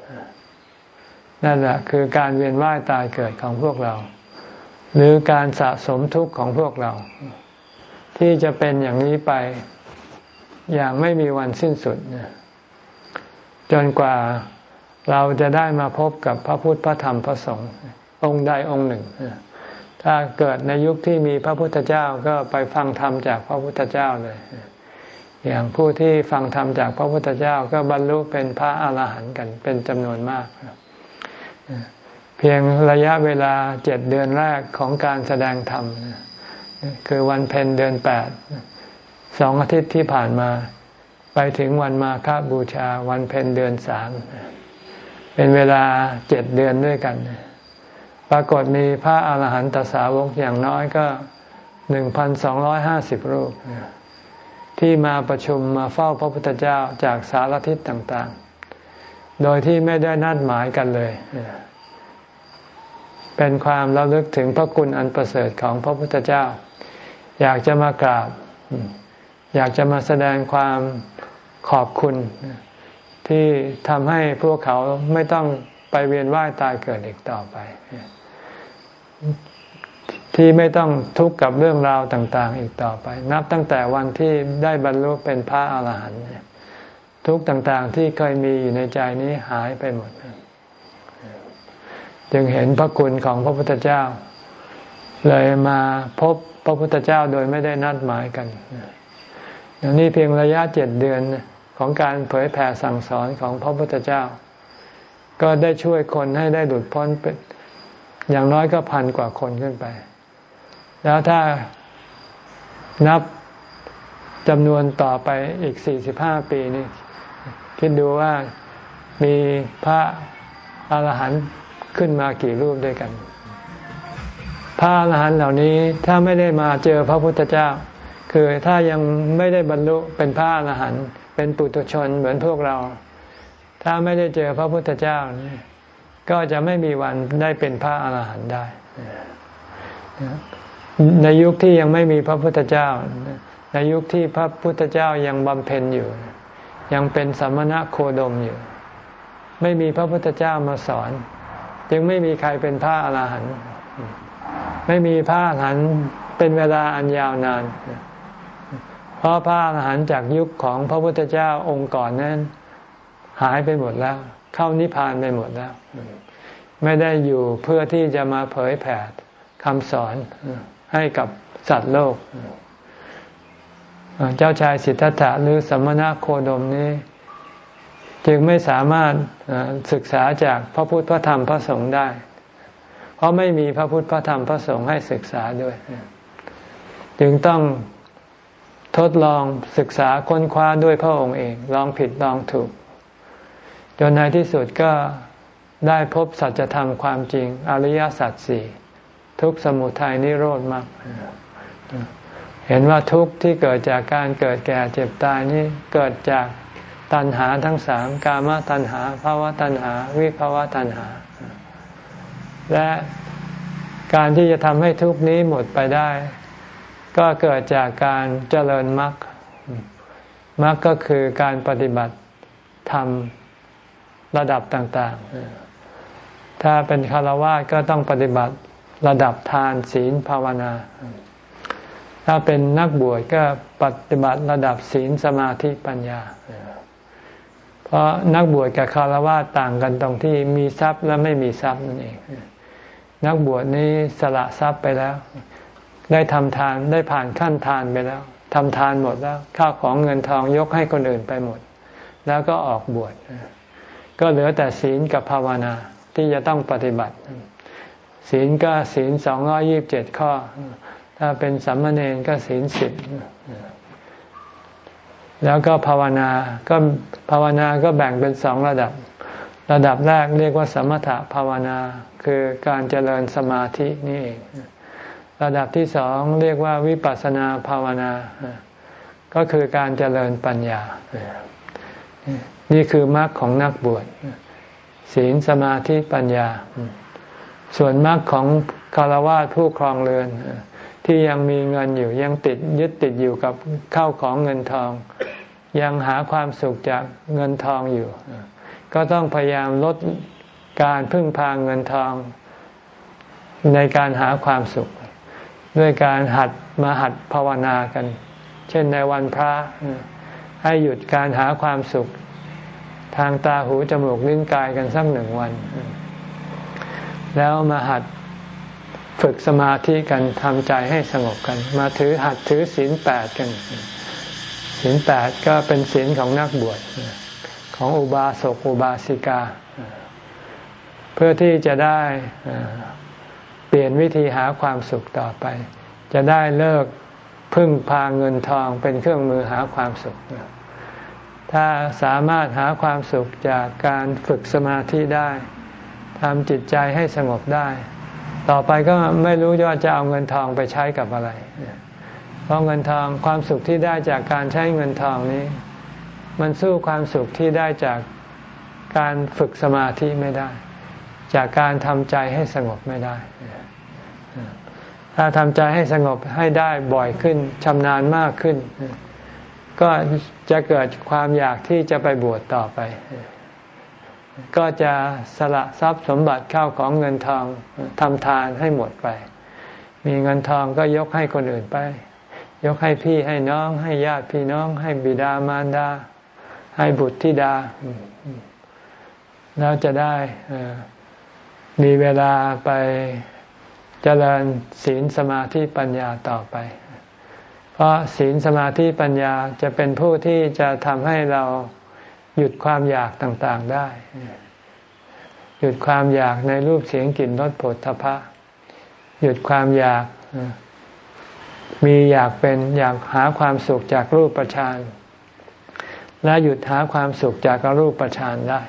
นั่นแหละคือการเวียนว่ายตายเกิดของพวกเรา หรือการสะสมทุกข์ของพวกเรา ที่จะเป็นอย่างนี้ไปอย่างไม่มีวันสิ้นสุดจนกว่า เราจะได้มาพบกับพระพุทธพระธรรมพระสงฆ์องค์ใดองค์หนึ่ง ถ้าเกิดในยุคที่มีพระพุทธเจ้าก็ไปฟังธรรมจากพระพุทธเจ้าเลย อย่างผู้ที่ฟังธรรมจากพระพุทธเจ้าก็บรรลุเป็นพระอาหารหันต์กันเป็นจำนวนมาก เพียงระยะเวลาเจ็ดเดือนแรกของการแสดงธรรม คือวันเพ็ญเดือนแปดสองอาทิตย์ที่ผ่านมา ไปถึงวันมาฆบูชาวันเพ็ญเดือนสาม เป็นเวลาเจ็ดเดือนด้วยกัน ปรากฏมีพระอาหารหันตสาวกอย่างน้อยก็หนึ่งพันสองร้อยห้าสิบรูป ที่มาประชุมมาเฝ้าพระพุทธเจ้าจากสารทิศต่างๆ โดยที่ไม่ได้นัดหมายกันเลย เป็นความระลึกถึงพระคุณอันประเสริฐของพระพุทธเจ้า อยากจะมากราบ อยากจะมาแสดงความขอบคุณ ที่ทำให้พวกเขาไม่ต้องไปเวียนว่ายตายเกิดอีกต่อไป ที่ไม่ต้องทุกข์กับเรื่องราวต่าง ๆ อีกต่อไป นับตั้งแต่วันที่ได้บรรลุเป็นพระอาหารหันต์ทุกข์ต่างๆที่เคยมีอยู่ในใจนี้หายไปหมด จึงเห็นพระคุณของพระพุทธเจ้า เลยมาพบพระพุทธเจ้าโดยไม่ได้นัดหมายกันอย่างนี้เพียงระยะเจ็ดเดือน ของการเผยแผ่สั่งสอนของพระพุทธเจ้า ก็ได้ช่วยคนให้ได้หลุดพ้นเป็นอย่างน้อยก็พันกว่าคนขึ้นไป แล้วถ้านับจำนวนต่อไปอีกสี่สิบห้าปีนี่คิดดูว่ามีพระอาหารหันต์ขึ้นมากี่รูปด้วยกัน พระอาหารหันต์เหล่านี้ถ้าไม่ได้มาเจอพระพุทธเจ้า คือถ้ายังไม่ได้บรรลุเป็นพระอาหารหันต์ เป็นปุถุชนเหมือนพวกเรา ถ้าไม่ได้เจอพระพุทธเจ้าก็จะไม่มีวันได้เป็นพระอาหารหันต์ได้ ในยุคที่ยังไม่มีพระพุทธเจ้า ในยุคที่พระพุทธเจ้ายังบำเพ็ญอยู่ ยังเป็นสมณะโคดมอยู่ ไม่มีพระพุทธเจ้ามาสอน จึงไม่มีใครเป็นพระอาหารหันต์ไม่มีพระอาหารหันต์เป็นเวลาอันยาวนาน เพราะพระอาหารหันต์จากยุคของพระพุทธเจ้าองค์ก่อนนั้น หายไปหมดแล้ว เข้านิพพานไปหมดแล้ว ไม่ได้อยู่เพื่อที่จะมาเผยแผ่คำสอนให้กับสัตว์โลก เจ้าชายสิทธัตถะหรือสมณะโคดมนี้ จึงไม่สามารถศึกษาจากพระพุทธพระธรรมพระสงฆ์ได้ เพราะไม่มีพระพุทธพระธรรมพระสงฆ์ให้ศึกษาด้วย จึงต้อง ทดลองศึกษาค้นคว้าด้วยพระองค์เอง ลองผิดลองถูก จนในที่สุดก็ได้พบสัจธรรมความจริง อริยสัจสี่ทุกสมุทัยนิโรธมากเห็นว่าทุกที่เกิดจากการเกิดแก่เจ็บตายนี้เกิดจากตัณหาทั้งสามกามตัณหาภาวะตัณหา วิภาวะตัณหา และการที่จะทำให้ทุกนี้หมดไปได้ ก็เกิดจากการเจริญมรรคมรรคก็คือการปฏิบัติธรรมระดับต่าง ๆ ถ้าเป็นคารวะก็ต้องปฏิบัติระดับทานศีลภาวนา ถ้าเป็นนักบวชก็ปฏิบัติระดับศีลสมาธิปัญญา เพราะนักบวชกับคารวะต่างกันตรงที่มีทรัพย์และไม่มีทรัพย์นั่นเอง นักบวชนี้สละทรัพย์ไปแล้ว ได้ทำทานได้ผ่านขั้นทานไปแล้วทำทานหมดแล้วข้าวของเงินทองยกให้คนอื่นไปหมด แล้วก็ออกบวชก็เหลือแต่ศีลกับภาวนาที่จะต้องปฏิบัติ ศีลก็ศีลสองร้อยี่บเจ็ดข้อ ถ้าเป็นสัมมาเนรก็ศีลสิบแล้วก็ภาวนาก็ภาวนาก็แบ่งเป็นสองระดับ ระดับแรกเรียกว่าสมถะภาวนาคือการเจริญสมาธินี่เอง ระดับที่สองเรียกว่าวิปัสสนาภาวนา ก็คือการเจริญปัญญา นี่คือมรรคของนักบวชศีลสมาธิปัญญา ส่วนมรรคของคารวะผู้ครองเรือน ที่ยังมีเงินอยู่ยังติดยึดติดอยู่กับเข้าของเงินทอง ยังหาความสุขจากเงินทองอยู่ ก็ต้องพยายามลดการพึ่งพาเงินทอง ในการหาความสุข ด้วยการหัดมาหัดภาวนากัน เช่นในวันพระ ให้หยุดการหาความสุข ทางตาหูจมูกลิ้นกายกันสักหนึ่งวัน แล้วมาหัดฝึกสมาธิกันทำใจให้สงบกัน มาถือหัดถือศีลแปดกันศีลแปดก็เป็นศีลของนักบวชของอุบาสกอุบาสิกา เพื่อที่จะได้ เปลี่ยนวิธีหาความสุขต่อไป จะได้เลิกพึ่งพาเงินทองเป็นเครื่องมือหาความสุข ถ้าสามารถหาความสุขจากการฝึกสมาธิได้ทำจิตใจให้สงบได้ ต่อไปก็ไม่รู้ว่าจะเอาเงินทองไปใช้กับอะไร เพราะเงินทองความสุขที่ได้จากการใช้เงินทองนี้ มันสู้ความสุขที่ได้จากการฝึกสมาธิไม่ได้ จากการทำใจให้สงบไม่ได้ ถ้าทำใจให้สงบให้ได้บ่อยขึ้นชำนาญมากขึ้น ก็จะเกิดความอยากที่จะไปบวชต่อไป ก็จะสละทรัพย์สมบัติเข้าของเงินทองทำทานให้หมดไป มีเงินทองก็ยกให้คนอื่นไป ยกให้พี่ให้น้อง ให้ญาติพี่น้อง ให้บิดามารดา ให้บุตรธิดา แล้วจะได้มีเวลาไป เจริญศีลสมาธิปัญญาต่อไป เพราะศีลสมาธิปัญญาจะเป็นผู้ที่จะทำให้เราหยุดความอยากต่างๆได้ หยุดความอยากในรูปเสียงกลิ่นรสผลทพะ หยุดความอยาก มีอยากเป็นอยากหาความสุขจากรูปประชานและหยุดหาความสุขจากรูปประชานได้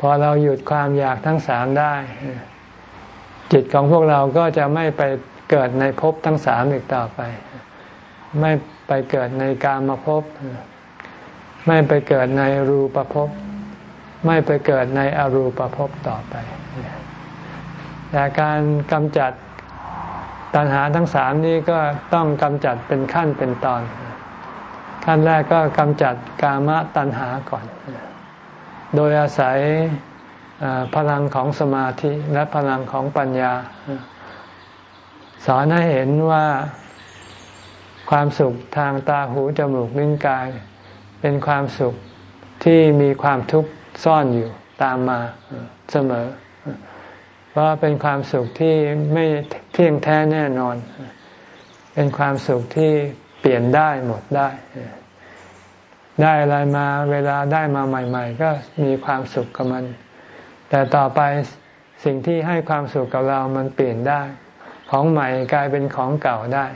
พอเราหยุดความอยากทั้งสามได้ จิตของพวกเราก็จะไม่ไปเกิดในภพทั้งสามอีกต่อไป ไม่ไปเกิดในกามภพ ไม่ไปเกิดในรูปภพ ไม่ไปเกิดในอรูปภพต่อไป แต่การกำจัดตัณหาทั้งสามนี้ก็ต้องกำจัดเป็นขั้นเป็นตอน ขั้นแรกก็กำจัดกามตัณหาก่อน โดยอาศัย พลังของสมาธิและพลังของปัญญา สอนให้เห็นว่าความสุขทางตาหูจมูกลิ้นกาย เป็นความสุขที่มีความทุกข์ซ่อนอยู่ตามมาเสมอ เพราะเป็นความสุขที่ไม่เที่ยงแท้แน่นอน เป็นความสุขที่เปลี่ยนได้หมดได้ ได้อะไรมาเวลาได้มาใหม่ ๆ ก็มีความสุขกับมัน แต่ต่อไปสิ่งที่ให้ความสุขกับเรามันเปลี่ยนได้ ของใหม่กลายเป็นของเก่าได้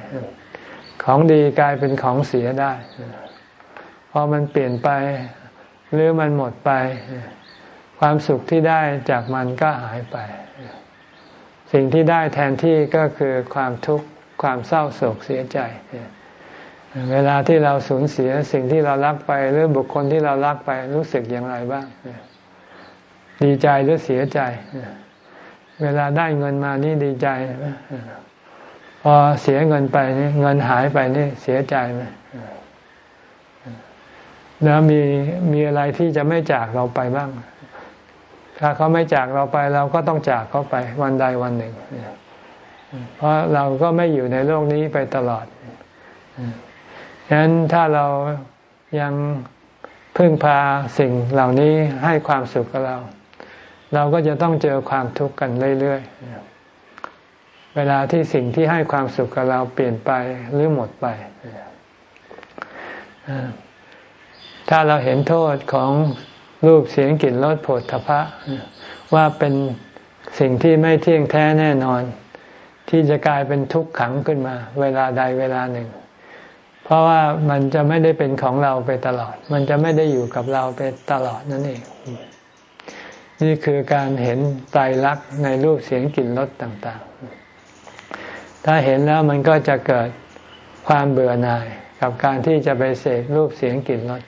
ของดีกลายเป็นของเสียได้ พอมันเปลี่ยนไปหรือมันหมดไป ความสุขที่ได้จากมันก็หายไป สิ่งที่ได้แทนที่ก็คือความทุกข์ความเศร้าโศกเสียใจ เวลาที่เราสูญเสียสิ่งที่เรารักไป หรือบุคคลที่เรารักไปรู้สึกอย่างไรบ้าง ดีใจหรือเสียใจ เวลาได้เงินมานี่ดีใจพอเสียเงินไปนี่เงินหายไปนี่เสียใจไหมแล้วมีมีอะไรที่จะไม่จากเราไปบ้าง ถ้าเขาไม่จากเราไป เราก็ต้องจากเขาไป วันใดวันหนึ่ง เพราะเราก็ไม่อยู่ในโลกนี้ไปตลอดฉะนั้นถ้าเรายังพึ่งพาสิ่งเหล่านี้ให้ความสุขกับเรา เราก็จะต้องเจอความทุกข์กันเรื่อยๆ เวลาที่สิ่งที่ให้ความสุขกับเราเปลี่ยนไปหรือหมดไป ถ้าเราเห็นโทษของรูปเสียงกลิ่นรสผลทพะ ว่าเป็นสิ่งที่ไม่เที่ยงแท้แน่นอน ที่จะกลายเป็นทุกข์ขังขึ้นมา เวลาใดเวลาหนึ่ง เพราะว่ามันจะไม่ได้เป็นของเราไปตลอด มันจะไม่ได้อยู่กับเราไปตลอดนั่นเอง นี่คือการเห็นไตรลักษณ์ในรูปเสียงกลิ่นรสต่างๆ ถ้าเห็นแล้วมันก็จะเกิดความเบื่อหน่ายกับการที่จะไปเสพรูปเสียงกลิ่นรส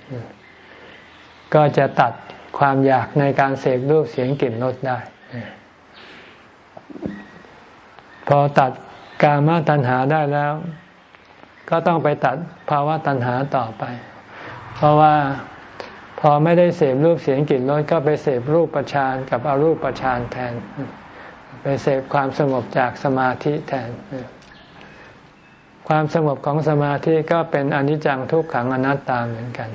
ก็จะตัดความอยากในการเสพรูปเสียงกลิ่นรสได้ พอตัดกามตัณหาได้แล้ว ก็ต้องไปตัดภาวะตัณหาต่อไป เพราะว่า พอไม่ได้เสพรูปเสียงกลิ่นรสก็ไปเสพรูปประชานกับอารูปประชานแทน ไปเสพความสงบจากสมาธิแทน ความสงบของสมาธิก็เป็นอนิจจังทุกขังอนัตตาเหมือนกัน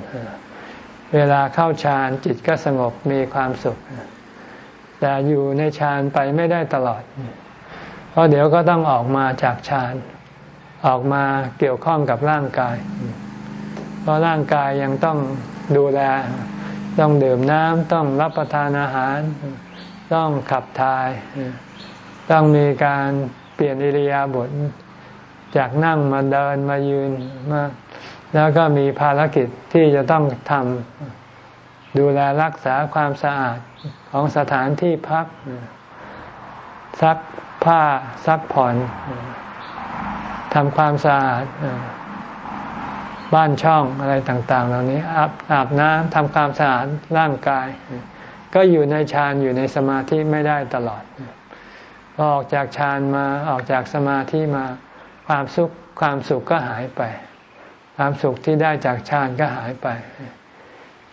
เวลาเข้าฌานจิตก็สงบมีความสุข แต่อยู่ในฌานไปไม่ได้ตลอด เพราะเดี๋ยวก็ต้องออกมาจากฌานออกมาเกี่ยวข้องกับร่างกาย เพราะร่างกายยังต้อง ดูแล ต้องดื่มน้ำต้องรับประทานอาหาร ต้องขับถ่าย ต้องมีการเปลี่ยนอิริยาบถจากนั่งมาเดินมายืนมาแล้วก็มีภารกิจที่จะต้องทำดูแลรักษาความสะอาดของสถานที่พัก ซักผ้าซักผ่อนทำความสะอาด บ้านช่องอะไรต่างๆ เหล่านี้อาบอาบน้ำทำความสะอาดร่างกาย ก็อยู่ในฌานอยู่ในสมาธิไม่ได้ตลอดพอออกจากฌานมาออกจากสมาธิมาความสุขความสุขก็หายไป ความสุขที่ได้จากฌานก็หายไป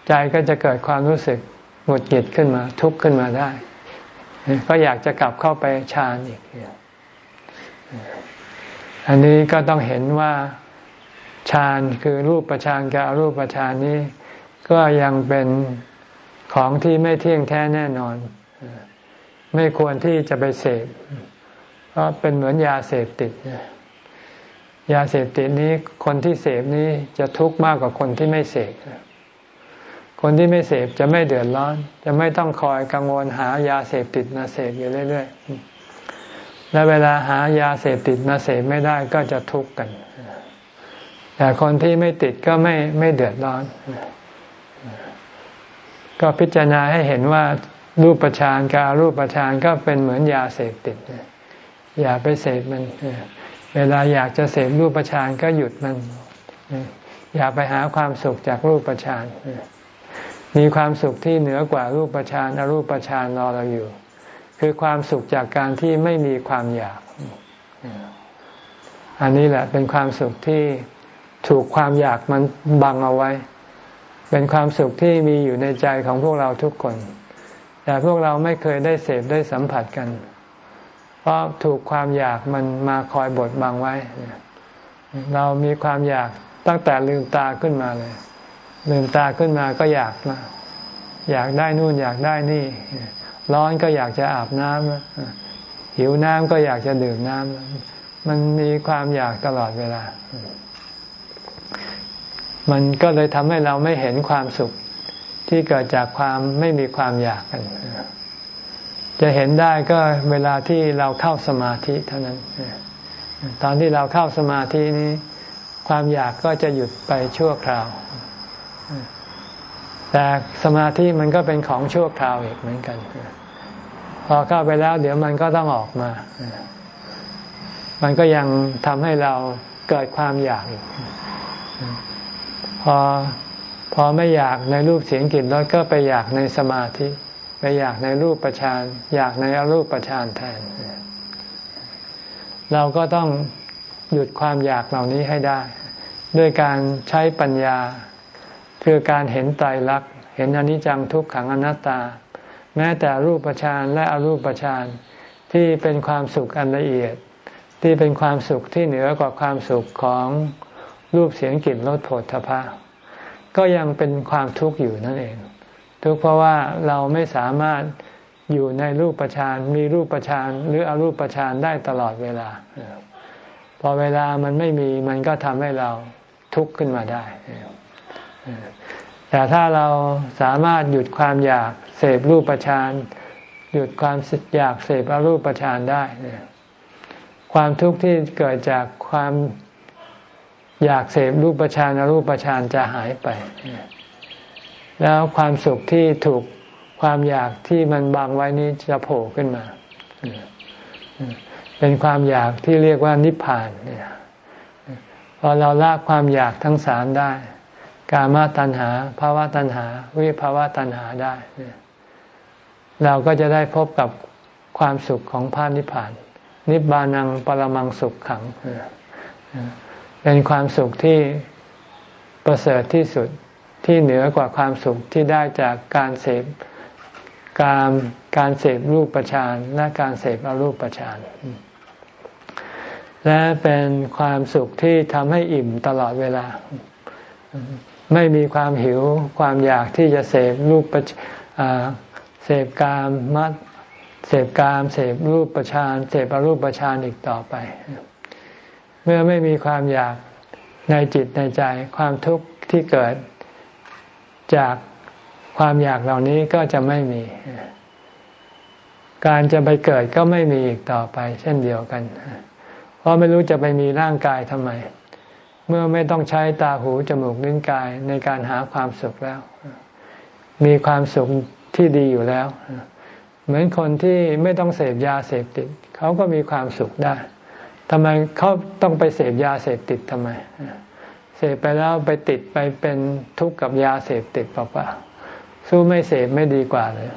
ใจก็จะเกิดความรู้สึกหงุดหงิดขึ้นมา ทุกข์ขึ้นมาได้ ก็อยากจะกลับเข้าไปฌานอีก อันนี้ก็ต้องเห็นว่า ฌานคือรูปประฌานกับอรูปประฌานนี้ ก็ยังเป็นของที่ไม่เที่ยงแท้แน่นอน ไม่ควรที่จะไปเสพเพราะเป็นเหมือนยาเสพติดยาเสพติดนี้คนที่เสพนี้จะทุกข์มากกว่าคนที่ไม่เสพคนที่ไม่เสพจะไม่เดือดร้อน จะไม่ต้องคอยกังวลหายาเสพติดมาเสพอยู่เรื่อย ๆ และเวลาหายาเสพติดมาเสพไม่ได้ก็จะทุกข์กัน แต่คนที่ไม่ติดก็ไม่ไม่เดือดร้อน ก็พิจารณาให้เห็นว่ารูปประชานกับรูปประชานก็เป็นเหมือนยาเสพติด อย่าไปเสพมัน เวลาอยากจะเสพรูปฌานก็หยุดมัน อย่าไปหาความสุขจากรูปฌานมีความสุขที่เหนือกว่ารูปฌานอรูปฌานรอเราอยู่ คือความสุขจากการที่ไม่มีความอยาก อันนี้แหละเป็นความสุขที่ ถูกความอยากมันบังเอาไว้ เป็นความสุขที่มีอยู่ในใจของพวกเราทุกคน แต่พวกเราไม่เคยได้เสพได้สัมผัสกัน เพราะถูกความอยากมันมาคอยบดบังไว้ เรามีความอยากตั้งแต่ลืมตาขึ้นมาเลย ลืมตาขึ้นมาก็อยากนะอยากได้นู่นอยากได้นี่ ร้อนก็อยากจะอาบน้ำหิวน้ำก็อยากจะดื่มน้ำมันมีความอยากตลอดเวลา มันก็เลยทำให้เราไม่เห็นความสุขที่เกิดจากความไม่มีความอยากกัน จะเห็นได้ก็เวลาที่เราเข้าสมาธิเท่านั้น ตอนที่เราเข้าสมาธินี้ ความอยากก็จะหยุดไปชั่วคราว แต่สมาธิมันก็เป็นของชั่วคราวอีกเหมือนกัน พอเข้าไปแล้วเดี๋ยวมันก็ต้องออกมา มันก็ยังทำให้เราเกิดความอยากอีก พอพอไม่อยากในรูปเสียงกลิ่นรสก็ไปอยากในสมาธิ ไปอยากในรูปประชานอยากในอรูปประชานแทน เราก็ต้องหยุดความอยากเหล่านี้ให้ได้ ด้วยการใช้ปัญญา คือการเห็นไตรลักษณ์เห็นอนิจจังทุกขังอนัตตา แม้แต่รูปประชานและอรูปประชานที่เป็นความสุขอันละเอียด ที่เป็นความสุขที่เหนือกว่าความสุขของ รูปเสียงกลิ่นรสผลทพะ ก็ยังเป็นความทุกข์อยู่นั่นเอง ทุกข์เพราะว่าเราไม่สามารถอยู่ในรูปประชานมีรูปประชานหรืออรูปประชานได้ตลอดเวลา พอเวลามันไม่มีมันก็ทำให้เราทุกข์ขึ้นมาได้ แต่ถ้าเราสามารถหยุดความอยากเสพรูปประชานหยุดความอยากเสพอรูปประชานได้ ความทุกข์ที่เกิดจากความ อยากเสพรูปฌานอรูปฌานจะหายไป แล้วความสุขที่ถูกความอยากที่มันบังไว้นี้จะโผล่ขึ้นมา เป็นความอยากที่เรียกว่านิพพานพอเราละความอยากทั้งสามได้ กามาตัณหาภาวะตัณหา วิภาวะตัณหาได้ เราก็จะได้พบกับความสุขของพระนิพพาน นิบานังปรมังสุขขัง เป็นความสุขที่ประเสริฐที่สุดที่เหนือกว่าความสุขที่ได้จากการเสพการการเสพรูปประชานและการเสพอรูปประชานและเป็นความสุขที่ทำให้อิ่มตลอดเวลา ไม่มีความหิวความอยากที่จะเสพรูปประเสพกามมัดเสพกามเสพรูปประชานเสพอรูปประชานอีกต่อไป เมื่อไม่มีความอยากในจิตในใจ ความทุกข์ที่เกิดจากความอยากเหล่านี้ก็จะไม่มี การจะไปเกิดก็ไม่มีอีกต่อไป เช่นเดียวกัน เพราะไม่รู้จะไปมีร่างกายทำไม เมื่อไม่ต้องใช้ตาหูจมูกลิ้นกายในการหาความสุขแล้ว มีความสุขที่ดีอยู่แล้ว เหมือนคนที่ไม่ต้องเสพยาเสพติดเขาก็มีความสุขได้ ทำไมเขาต้องไปเสพยาเสพติดทำไม เสพไปแล้วไปติดไปเป็นทุกข์กับยาเสพติดเปล่าๆสู้ไม่เสพไม่ดีกว่าเลย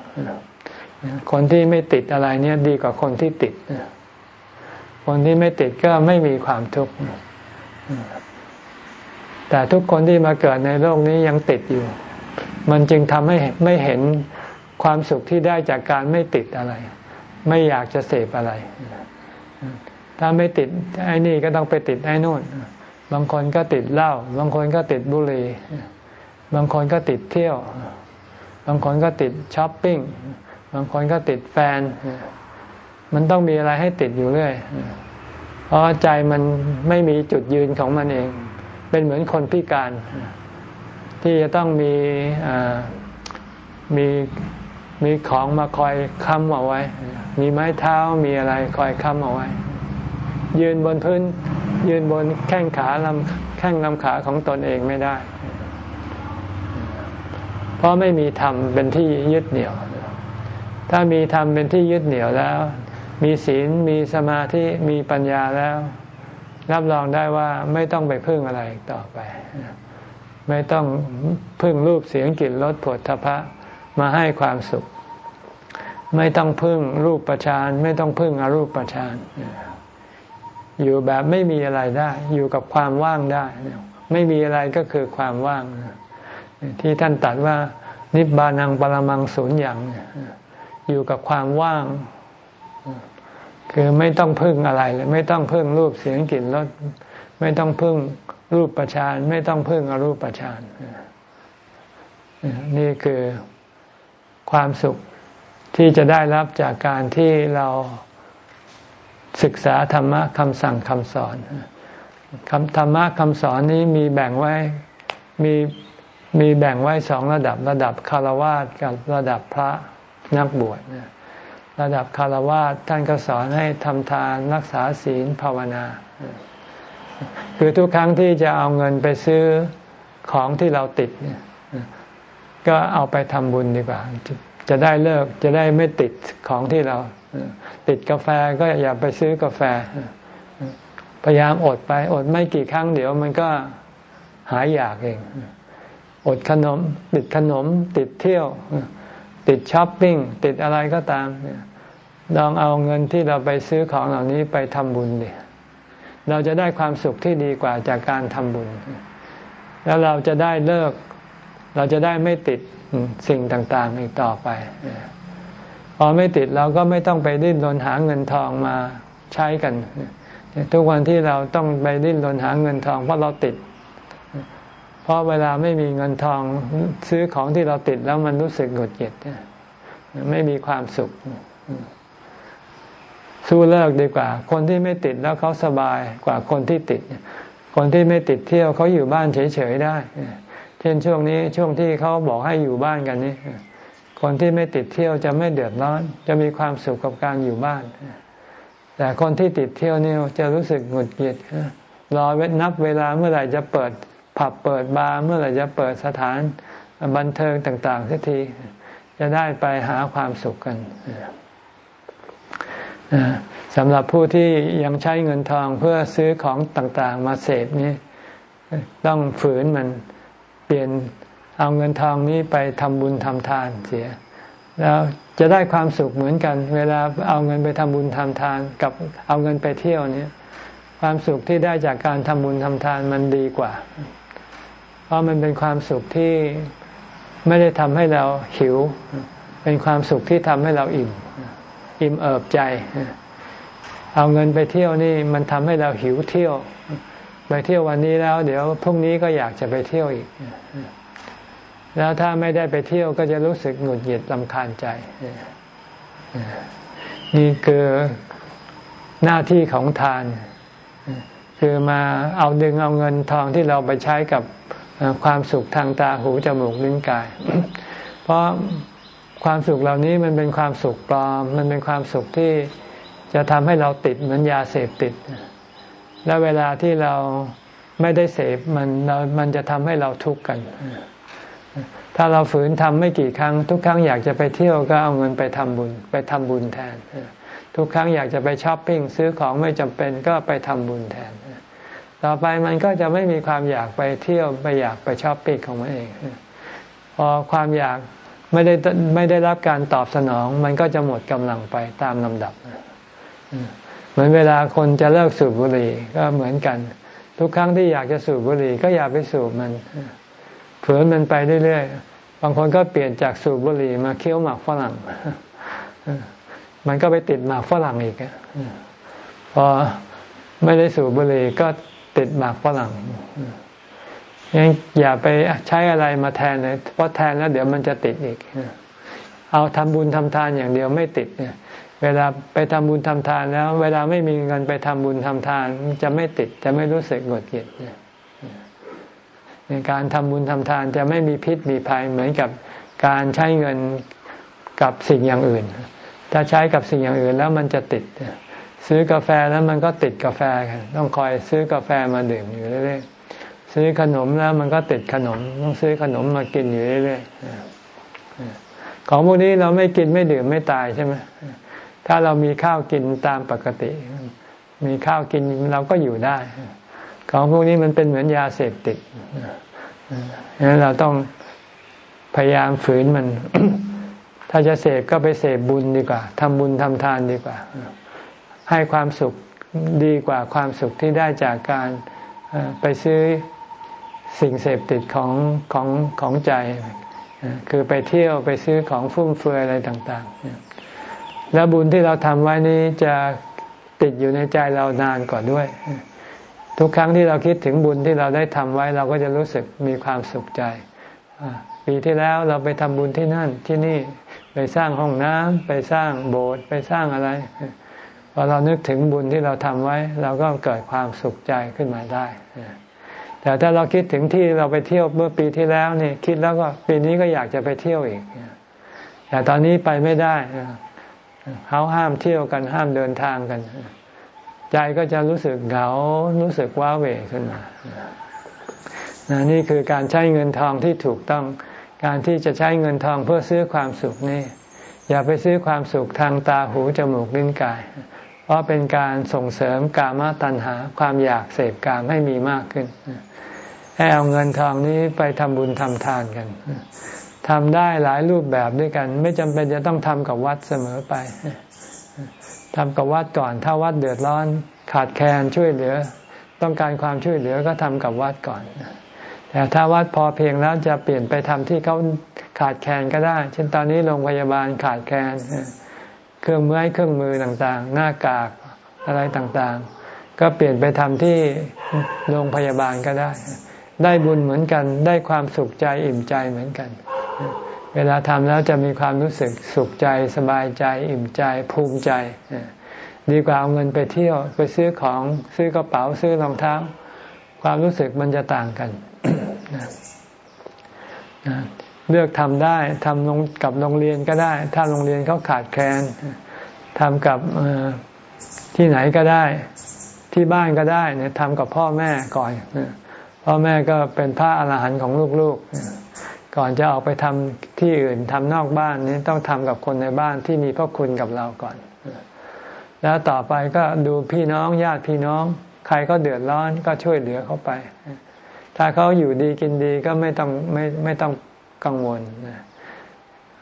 คนที่ไม่ติดอะไรเนี่ยดีกว่าคนที่ติด คนที่ไม่ติดก็ไม่มีความทุกข์แต่ทุกคนที่มาเกิดในโลกนี้ยังติดอยู่ มันจึงทำให้ไม่เห็นความสุขที่ได้จากการไม่ติดอะไร ไม่อยากจะเสพอะไร ถ้าไม่ติดไอ้นี่ก็ต้องไปติดไอ้นู่น บางคนก็ติดเหล้า บางคนก็ติดบุหรี่ บางคนก็ติดเที่ยว บางคนก็ติดช้อปปิ้ง บางคนก็ติดแฟน มันต้องมีอะไรให้ติดอยู่เรื่อย เพราะใจมันไม่มีจุดยืนของมันเอง เป็นเหมือนคนพิการ ที่จะต้องมีมีมีของมาคอยค้ำเอาไว้ มีไม้เท้า มีอะไรคอยค้ำเอาไว้ ยืนบนพื้น ยืนบนแข้งขาลำแข้งลำขาของตนเองไม่ได้ เพราะไม่มีธรรมเป็นที่ยึดเหนี่ยว ถ้ามีธรรมเป็นที่ยึดเหนี่ยวแล้ว มีศีลมีสมาธิมีปัญญาแล้ว รับรองได้ว่าไม่ต้องไปพึ่งอะไรต่อไป ไม่ต้องพึ่งรูปเสียงกลิ่นรสผลทพะมาให้ความสุข ไม่ต้องพึ่งรูปประชานไม่ต้องพึ่งอรูปประชาน อยู่แบบไม่มีอะไรได้ อยู่กับความว่างได้ ไม่มีอะไรก็คือความว่าง ที่ท่านตัดว่านิบานังปรมังศูนย์อย่างอยู่กับความว่าง คือไม่ต้องพึ่งอะไรเลยไม่ต้องพึ่งรูปเสียงกลิ่นรสไม่ต้องพึ่งรูปประชานไม่ต้องพึ่งอรูปประชานนี่คือความสุขที่จะได้รับจากการที่เรา ศึกษาธรรมะคำสั่งคำสอนคำธรรมะคำสอนนี้มีแบ่งไว้มีมีแบ่งไว้สองระดับระดับคารวะกับระดับพระนักบวชระดับคารวะท่านก็สอนให้ทำทานรักษาศีลภาวนา คือทุกครั้งที่จะเอาเงินไปซื้อของที่เราติดก็เอาไปทำบุญดีกว่า จะได้เลิกจะได้ไม่ติดของที่เรา ติดกาแฟก็อย่าไปซื้อกาแฟ พยายามอดไป อดไม่กี่ครั้งเดี๋ยวมันก็หายอยากเอง อดขนม ติดขนม ติดเที่ยว ติดช้อปปิ้ง ติดอะไรก็ตามลองเอาเงินที่เราไปซื้อของเหล่านี้ไปทำบุญดิเราจะได้ความสุขที่ดีกว่าจากการทำบุญ แล้วเราจะได้เลิก เราจะได้ไม่ติดสิ่งต่าง ๆ อีกต่อไป พอไม่ติดเราก็ไม่ต้องไปดิ้นรนหาเงินทองมาใช้กัน ทุกวันที่เราต้องไปดิ้นรนหาเงินทองเพราะเราติด เพราะเวลาไม่มีเงินทองซื้อของที่เราติดแล้วมันรู้สึกหงุดหงิดไม่มีความสุข สู้เลิกดีกว่า คนที่ไม่ติดแล้วเขาสบายกว่าคนที่ติด คนที่ไม่ติดเที่ยวเขาอยู่บ้านเฉยๆได้ เช่นช่วงนี้ช่วงที่เขาบอกให้อยู่บ้านกันนี้ คนที่ไม่ติดเที่ยวจะไม่เดือดร้อน จะมีความสุขกับการอยู่บ้าน แต่คนที่ติดเที่ยวนี่จะรู้สึกหงุดหงิดรอเวนับเวลาเมื่อไหร่จะเปิดผับเปิดบาร์เมื่อไหร่จะเปิดสถานบันเทิงต่างๆสักทีจะได้ไปหาความสุขกันสำหรับผู้ที่ยังใช้เงินทองเพื่อซื้อของต่างๆ มาเสพนี้ ต้องฝืนมันเปลี่ยน เอาเงินทองนี้ไปทำบุญทำทานเสีย แล้วจะได้ความสุขเหมือนกัน เวลาเอาเงินไปทำบุญทำทาน กับเอาเงินไปเที่ยวนี้ความสุขที่ได้จากการทำบุญทำทานมันดีกว่า เพราะมันเป็นความสุขที่ไม่ได้ทำให้เราหิว เป็นความสุขที่ทำให้เราอิ่ม อิ่มเอิบใจ เอาเงินไปเที่ยวนี่มันทำให้เราหิวเที่ยว ไปเที่ยววันนี้แล้ว เดี๋ยวพรุ่งนี้ก็อยากจะไปเที่ยวอีก แล้วถ้าไม่ได้ไปเที่ยวก็จะรู้สึกหงุดหงิดลำคาญใจ นี่คือหน้าที่ของทาน คือมาเอาดึงเอาเงินทองที่เราไปใช้กับความสุขทางตาหูจมูกลิ้นกาย เพราะความสุขเหล่านี้มันเป็นความสุขปลอม มันเป็นความสุขที่จะทำให้เราติดเหมือนยาเสพติด แล้วเวลาที่เราไม่ได้เสพมันเรามันจะทำให้เราทุกข์กัน ถ้าเราฝืนทำไม่กี่ครั้ง ทุกครั้งอยากจะไปเที่ยวก็เอาเงินไปทำบุญ ไปทำบุญแทน ทุกครั้งอยากจะไปช้อปปิ้งซื้อของไม่จำเป็นก็ไปทำบุญแทน ต่อไปมันก็จะไม่มีความอยากไปเที่ยวไปอยากไปช้อบปีกของมันเอง พอความอยากไม่ได้ไม่ได้รับการตอบสนอง มันก็จะหมดกำลังไปตามลำดับ เหมือนเวลาคนจะเลิกสูบบุหรี่ก็เหมือนกัน ทุกครั้งที่อยากจะสูบบุหรี่ก็อย่าไปสูบมัน เผืนมันไปเรื่อยๆ บางคนก็เปลี่ยนจากสูบบุหรี่มาเคี้ยวหมากฝรั่ง มันก็ไปติดหมากฝรั่งอีกพอไม่ได้สูบบุหรี่ก็ติดหมากฝรั่งยังอย่าไปใช้อะไรมาแทนเลยเพราะแทนแล้ว เดี๋ยวมันจะติดอีก เอาทำบุญทำทานอย่างเดียวไม่ติดเนี่ย เวลาไปทำบุญทำทานแล้ว เวลาไม่มีเงินไปทำบุญทำทาน จะไม่ติด จะไม่รู้สึกหงุดหงิดใน การทำบุญทำทานจะไม่มีพิษมีภัยเหมือนกับการใช้เงินกับสิ่งอย่างอื่น ถ้าใช้กับสิ่งอย่างอื่นแล้วมันจะติด ซื้อกาแฟแล้วมันก็ติดกาแฟกันต้องคอยซื้อกาแฟมาดื่มอยู่เรื่อยๆซื้อขนมแล้วมันก็ติดขนม ต้องซื้อขนมมากินอยู่เรื่อยๆของพวกนี้เราไม่กินไม่ดื่มไม่ตายใช่ไหมถ้าเรามีข้าวกินตามปกติ มีข้าวกินเราก็อยู่ได้ ของพวกนี้มันเป็นเหมือนยาเสพติดดังนั้นเราต้องพยายามฝืนมัน ถ้าจะเสพก็ไปเสพบุญดีกว่าทำบุญทำทานดีกว่า ให้ความสุขดีกว่าความสุขที่ได้จากการไปซื้อสิ่งเสพติดของของของใจ คือไปเที่ยวไปซื้อของฟุ่มเฟือยอะไรต่างๆ แล้วบุญที่เราทำไว้นี้จะติดอยู่ในใจเรานานกว่าด้วย ทุกครั้งที่เราคิดถึงบุญที่เราได้ทำไว้เราก็จะรู้สึกมีความสุขใจปีที่แล้วเราไปทำบุญที่นั่นที่นี่ไปสร้างห้องน้ำไปสร้างโบสถ์ไปสร้างอะไรพอเรานึกถึงบุญที่เราทำไว้ เราก็เกิดความสุขใจขึ้นมาได้ แต่ถ้าเราคิดถึงที่เราไปเที่ยวเมื่อปีที่แล้วนี่คิดแล้วก็ปีนี้ก็อยากจะไปเที่ยวอีก แต่ตอนนี้ไปไม่ได้เขาห้ามเที่ยวกันห้ามเดินทางกัน ใจก็จะรู้สึกเหงา รู้สึกว้าเหวขึ้นมานี่คือการใช้เงินทองที่ถูกต้อง การที่จะใช้เงินทองเพื่อซื้อความสุขนี่ อย่าไปซื้อความสุขทางตาหูจมูกลิ้นกาย เพราะเป็นการส่งเสริมกามตัณหาความอยากเสพกามให้มีมากขึ้น ให้เอาเงินทองนี้ไปทำบุญทำทานกันทำได้หลายรูปแบบด้วยกัน ไม่จำเป็นจะต้องทำกับวัดเสมอไป ทำกับวัดก่อน ถ้าวัดเดือดร้อนขาดแคลนช่วยเหลือ ต้องการความช่วยเหลือก็ทำกับวัดก่อน แต่ถ้าวัดพอเพียงแล้วจะเปลี่ยนไปทำที่เขาขาดแคลนก็ได้ เช่นตอนนี้โรงพยาบาลขาดแคลนเครื่องมือเครื่องมือต่างๆ หน้ากากอะไรต่างๆ ก็เปลี่ยนไปทำที่โรงพยาบาลก็ได้ ได้บุญเหมือนกัน ได้ความสุขใจอิ่มใจเหมือนกัน เวลาทำแล้วจะมีความรู้สึกสุขใจสบายใจ อิ่มใจภูมิใจ ดีกว่าเอาเงินไปเที่ยวไปซื้อของซื้อกระเป๋าซื้อรองเท้า ความรู้สึกมันจะต่างกันเลือกทำได้ทำลงกับโรงเรียนก็ได้ ถ้าโรงเรียนเขาขาดแคลนทำกับที่ไหนก็ได้ ที่บ้านก็ได้เนี่ยทำกับพ่อแม่ก่อนพ่อแม่ก็เป็นพระอรหันต์ของลูกๆ ก่อนจะออกไปทำ ที่อื่นทำนอกบ้านนี้ต้องทำกับคนในบ้านที่มีพระคุณกับเราก่อน แล้วต่อไปก็ดูพี่น้องญาติพี่น้อง ใครก็เดือดร้อนก็ช่วยเหลือเขาไป ถ้าเขาอยู่ดีกินดีก็ไม่ต้องไม่ไม่ต้องกังวล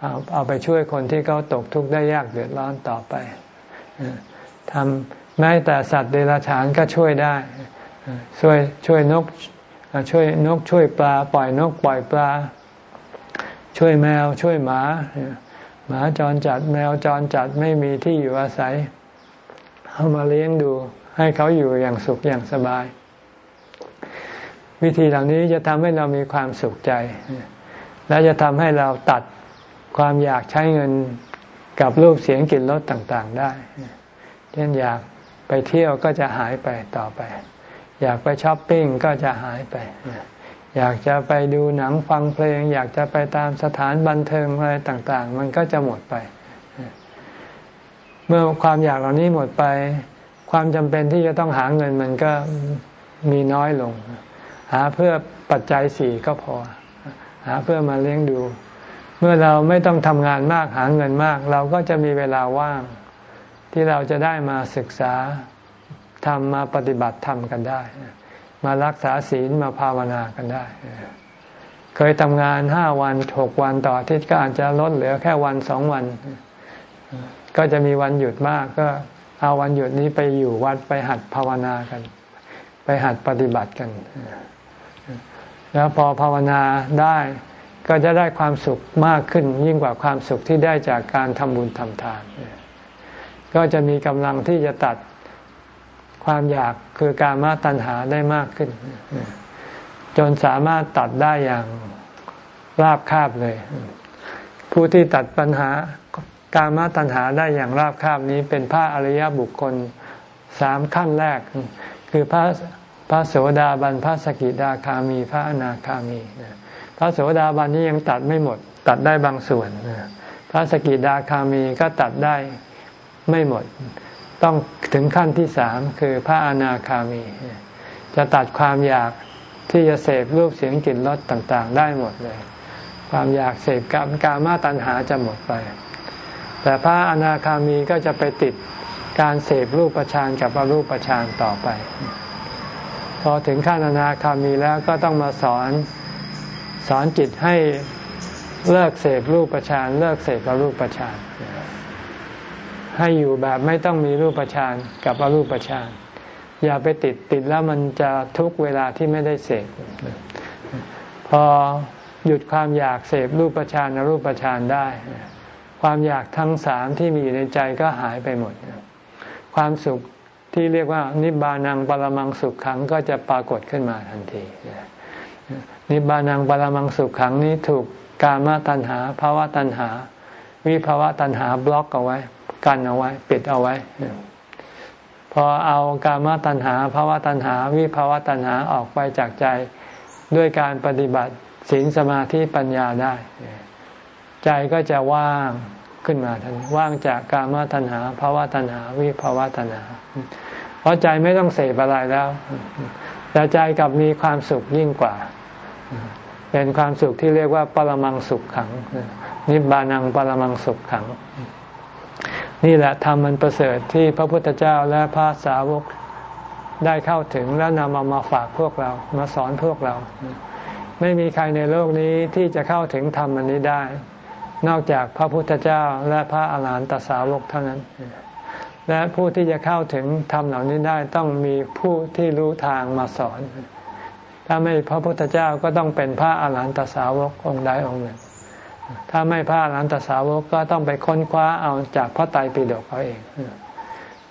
เอาเอาไปช่วยคนที่เขาตกทุกข์ได้ยากเดือดร้อนต่อไปทำแม้แต่สัตว์เดรัจฉานก็ช่วยได้ช่วยช่วยนกช่วยนกช่วยปลา ปล่อยนกปล่อยปลา ช่วยแมวช่วยหมาหมาจรจัดแมวจรจัดไม่มีที่อยู่อาศัยเอามาเลี้ยงดู ให้เขาอยู่อย่างสุขอย่างสบาย วิธีเหล่านี้จะทำให้เรามีความสุขใจ และจะทำให้เราตัดความอยากใช้เงินกับรูปเสียงกลิ่นรสต่างๆได้เช่นอยากไปเที่ยวก็จะหายไปต่อไป อยากไปช้อปปิ้งก็จะหายไป อยากจะไปดูหนังฟังเพลง อยากจะไปตามสถานบันเทิงอะไรต่างๆ มันก็จะหมดไป เมื่อความอยากเหล่านี้หมดไป ความจำเป็นที่จะต้องหาเงินมันก็มีน้อยลง หาเพื่อปัจจัยสี่ก็พอ หาเพื่อมาเลี้ยงดู เมื่อเราไม่ต้องทำงานมากหาเงินมาก เราก็จะมีเวลาว่าง ที่เราจะได้มาศึกษาทำมาปฏิบัติธรรมกันได้ มารักษาศีลมาภาวนากันได้ เคยทำงานห้าวันหกวันต่ออาทิตย์ก็อาจจะลดเหลือแค่วันสองวัน ก็จะมีวันหยุดมากก็เอาวันหยุดนี้ไปอยู่วัดไปหัดภาวนากัน ไปหัดปฏิบัติกัน แล้วพอภาวนาได้ก็จะได้ความสุขมากขึ้น ยิ่งกว่าความสุขที่ได้จากการทำบุญทำทาน ก็จะมีกำลังที่จะตัด ความอยากคือการมาตัณหาได้มากขึ้น จนสามารถตัดได้อย่างราบคาบเลย ผู้ที่ตัดปัญหาการมาตัณหาได้อย่างราบคาบนี้เป็นพระอริยบุคคลสามขั้นแรก คือพระพระโสดาบันพระสกิดาคามีพระอนาคามีพระโสดาบันนี้ยังตัดไม่หมด ตัดได้บางส่วนพระสกิดาคามีก็ตัดได้ไม่หมด ต้องถึงขั้นที่สามคือพระอนาคามี จะตัดความอยากที่จะเสพรูปเสียงกลิ่นรสต่างๆ ได้หมดเลย ความอยากเสพกามกามาตัณหาจะหมดไป แต่พระอนาคามีก็จะไปติดการเสพรูปประชานกับอรูปประชานต่อไป พอถึงขั้นอนาคามีแล้วก็ต้องมาสอนสอนจิตให้เลิกเสพรูปประชานเลิกเสพกับรูปประชาน ให้อยู่แบบไม่ต้องมีรูปประชานกับอรูปประชานอย่าไปติดติดแล้วมันจะทุกเวลาที่ไม่ได้เสพพอหยุดความอยากเสพรูปประชานอรูปประชานได้ ความอยากทั้งสามที่มีอยู่ในใจก็หายไปหมด ความสุขที่เรียกว่า นิบานังปรมังสุขขังก็จะปรากฏขึ้นมาทันที นิบานังปรมังสุขขังนี้ถูกกามตัณหาภาวะตัณหา วิภาวะตัณหาบล็อกเอาไว้ กันเอาไว้ ปิดเอาไว้ พอเอากามตัณหาภาวะตัณหา วิภาวะตัณหาออกไปจากใจ ด้วยการปฏิบัติศีลสมาธิปัญญาได้ ใจก็จะว่างขึ้นมาทันว่างจากกามตัณหาภาวะตัณหา วิภาวะตัณหา เพราะใจไม่ต้องเสพอะไรแล้ว แต่ใจกลับมีความสุขยิ่งกว่า เป็นความสุขที่เรียกว่าปรมังสุขขัง นิบานังปรมังสุขขัง นี่แหละธรรมมันประเสริฐที่พระพุทธเจ้าและพระสาวกได้เข้าถึงแล้วนำเอามาฝากพวกเรามาสอนพวกเรา ไม่มีใครในโลกนี้ที่จะเข้าถึงธรรมอันนี้ได้ นอกจากพระพุทธเจ้าและพระอาหารหันตสาวกเท่านั้น และผู้ที่จะเข้าถึงธรรมเหล่านี้ได้ต้องมีผู้ที่รู้ทางมาสอน ถ้าไม่พระพุทธเจ้าก็ต้องเป็นพระอาหารหันตสาวกองค์ใดองค์หนึ่ง ถ้าไม่พระอาหารหันตสาวกก็ต้องไปค้นคว้าเอาจากพระไตรปิฎกเขาเอง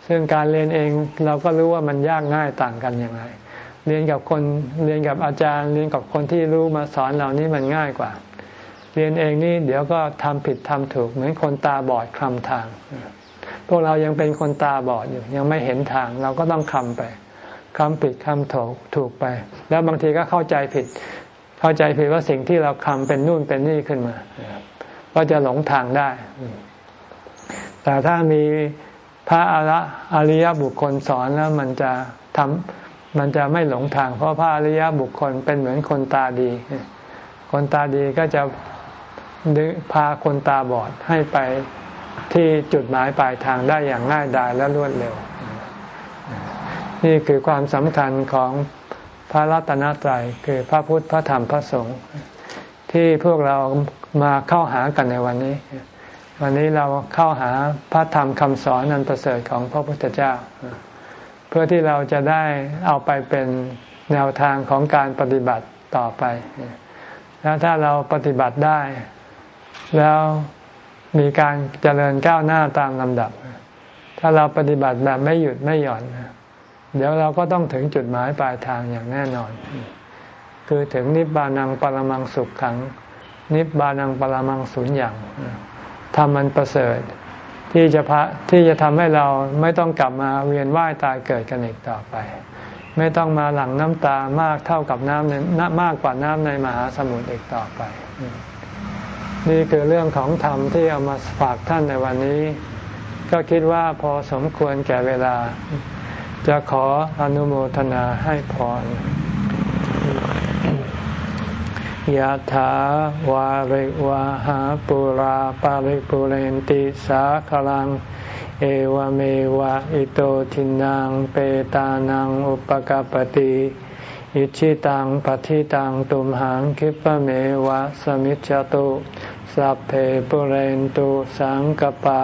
ซึ่งการเรียนเองเราก็รู้ว่ามันยากง่ายต่างกันอย่างไรเรียนกับคนเรียนกับอาจารย์ เรียนกับคนที่รู้มาสอนเรานี่มันง่ายกว่า เรียนเองนี่เดี๋ยวก็ทำผิดทำถูก เหมือนคนตาบอดคลำทาง พวกเรายังเป็นคนตาบอดอยู่ ยังไม่เห็นทาง เราก็ต้องคลำไปคำผิดคำถูกถูกไป แล้วบางทีก็เข้าใจผิด เข้าใจผิดว่าสิ่งที่เราคำเป็นนู่นเป็นนี่ขึ้นมา ก็จะหลงทางได้ แต่ถ้ามีพระอริยบุคคลสอนแล้วมันจะทำมันจะไม่หลงทาง เพราะพระอริยบุคคลเป็นเหมือนคนตาดี คนตาดีก็จะดึพาคนตาบอดให้ไปที่จุดหมายปลายทางได้อย่างง่ายดายและรวดเร็ว นี่คือความสำคัญของ พระรัตนตรัยคือพระพุทธพระธรรมพระสงฆ์ที่พวกเรามาเข้าหากันในวันนี้ วันนี้เราเข้าหาพระธรรมคำสอนนันประเสริฐของพระพุทธเจ้า เพื่อที่เราจะได้เอาไปเป็นแนวทางของการปฏิบัติต่อไป แล้วถ้าเราปฏิบัติได้ แล้วมีการเจริญก้าวหน้าตามลำดับ ถ้าเราปฏิบัติแบบไม่หยุดไม่หย่อน เดี๋ยวเราก็ต้องถึงจุดหมายปลายทางอย่างแน่นอน คือถึงนิพพานังปรมังสุขขัง นิพพานังปรมังสุญญ์อย่างทำมันประเสริฐ ที่จะพระที่จะทำให้เราไม่ต้องกลับมาเวียนว่ายตายเกิดกันอีกต่อไป ไม่ต้องมาหลั่งน้ำตามากเท่ากับน้ำในมากกว่าน้ำในมหาสมุทรอีกต่อไป นี่คือเรื่องของธรรมที่เอามาฝากท่านในวันนี้ ก็คิดว่าพอสมควรแก่เวลา จะขออนุโมทนาให้พรยะถาวาริวาหาปุราปาริปุเรนติสาคลัง เอวเมวะอิโตทินังเปตานังอุปกปติอิชิตังปฏิตังตุมหังคิปเมวะสมิจจตุสัพเพปุเรนตุสังกปา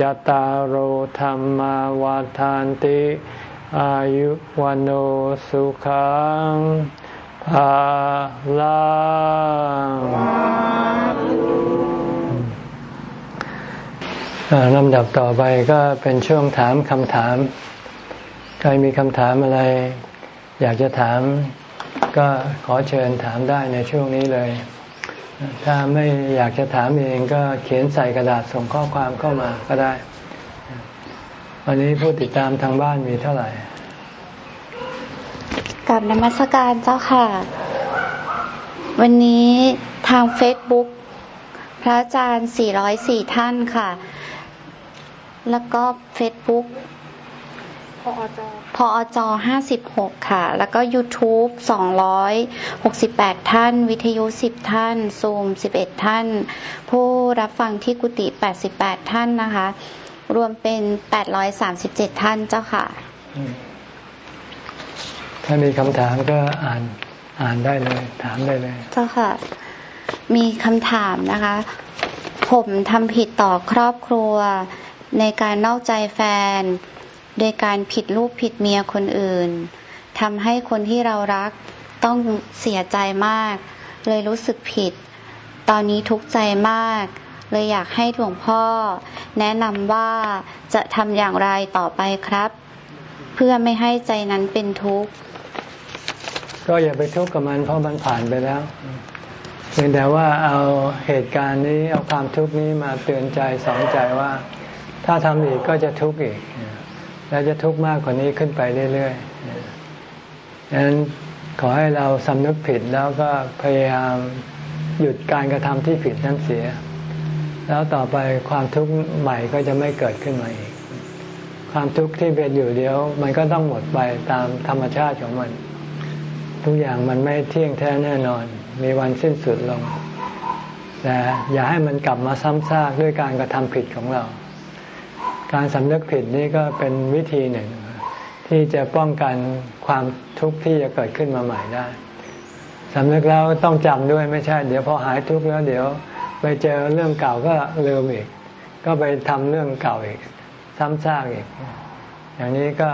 จตารโหธรรมาวาทานติ อายุวันโอสุขังภาลังลำดับต่อไปก็เป็นช่วงถามคำถาม ใครมีคำถามอะไร อยากจะถามก็ขอเชิญถามได้ในช่วงนี้เลย ถ้าไม่อยากจะถามเองก็เขียนใส่กระดาษส่งข้อความเข้ามาก็ได้ วันนี้ผู้ติดตามทางบ้านมีเท่าไหร่ กับนมัสการเจ้าค่ะ วันนี้ทางเฟซบุ๊กพระอาจารย์ 404 ท่านค่ะ แล้วก็เฟซบุ๊ก พอจพอจ56ค่ะ แล้วก็ YouTube 268ท่าน วิทยุ10ท่าน ซูม11ท่าน ผู้รับฟังที่กุฏิ88ท่านนะคะ รวมเป็น837ท่านเจ้าค่ะ ถ้ามีคำถามก็อ่านอ่านได้เลย ถามได้เลย เจ้าค่ะ มีคำถามนะคะ ผมทำผิดต่อครอบครัวในการนอกใจแฟน โดยการผิดลูกผิดเมียคนอื่นทำให้คนที่เรารักต้องเสียใจมาก เลยรู้สึกผิด ตอนนี้ทุกข์ใจมาก เลยอยากให้หลวงพ่อ แนะนำว่าจะทำอย่างไรต่อไปครับ เพื่อไม่ให้ใจนั้นเป็นทุกข์ก็อย่าไปทุกข์กับมันเพราะมันผ่านไปแล้วเพียงแต่ว่าเอาเหตุการณ์นี้เอาความทุกข์นี้มาเตือนใจสอนใจว่า ถ้าทำอีกก็จะทุกข์อีก แล้วจะทุกข์มากกว่านี้ขึ้นไปเรื่อยๆดังนั้นขอให้เราสำนึกผิดแล้วก็พยายามหยุดการกระทำที่ผิดนั้นเสีย แล้วต่อไปความทุกข์ใหม่ก็จะไม่เกิดขึ้นมาอีก ความทุกข์ที่เป็นอยู่เดียว มันก็ต้องหมดไปตามธรรมชาติของมัน ทุกอย่างมันไม่เที่ยงแท้แน่นอน มีวันสิ้นสุดลงแต่อย่าให้มันกลับมาซ้ำซากด้วยการกระทำผิดของเรา การสำนึกผิดนี่ก็เป็นวิธีหนึ่ง ที่จะป้องกันความทุกข์ที่จะเกิดขึ้นมาใหม่ได้สำนึกแล้วต้องจำด้วยไม่ใช่ เดี๋ยวพอหายทุกข์แล้วเดี๋ยว ไปเจอเรื่องเก่าก็ลืมอีก ก็ไปทำเรื่องเก่าอีกซ้ำซากอีก อย่างนี้ก็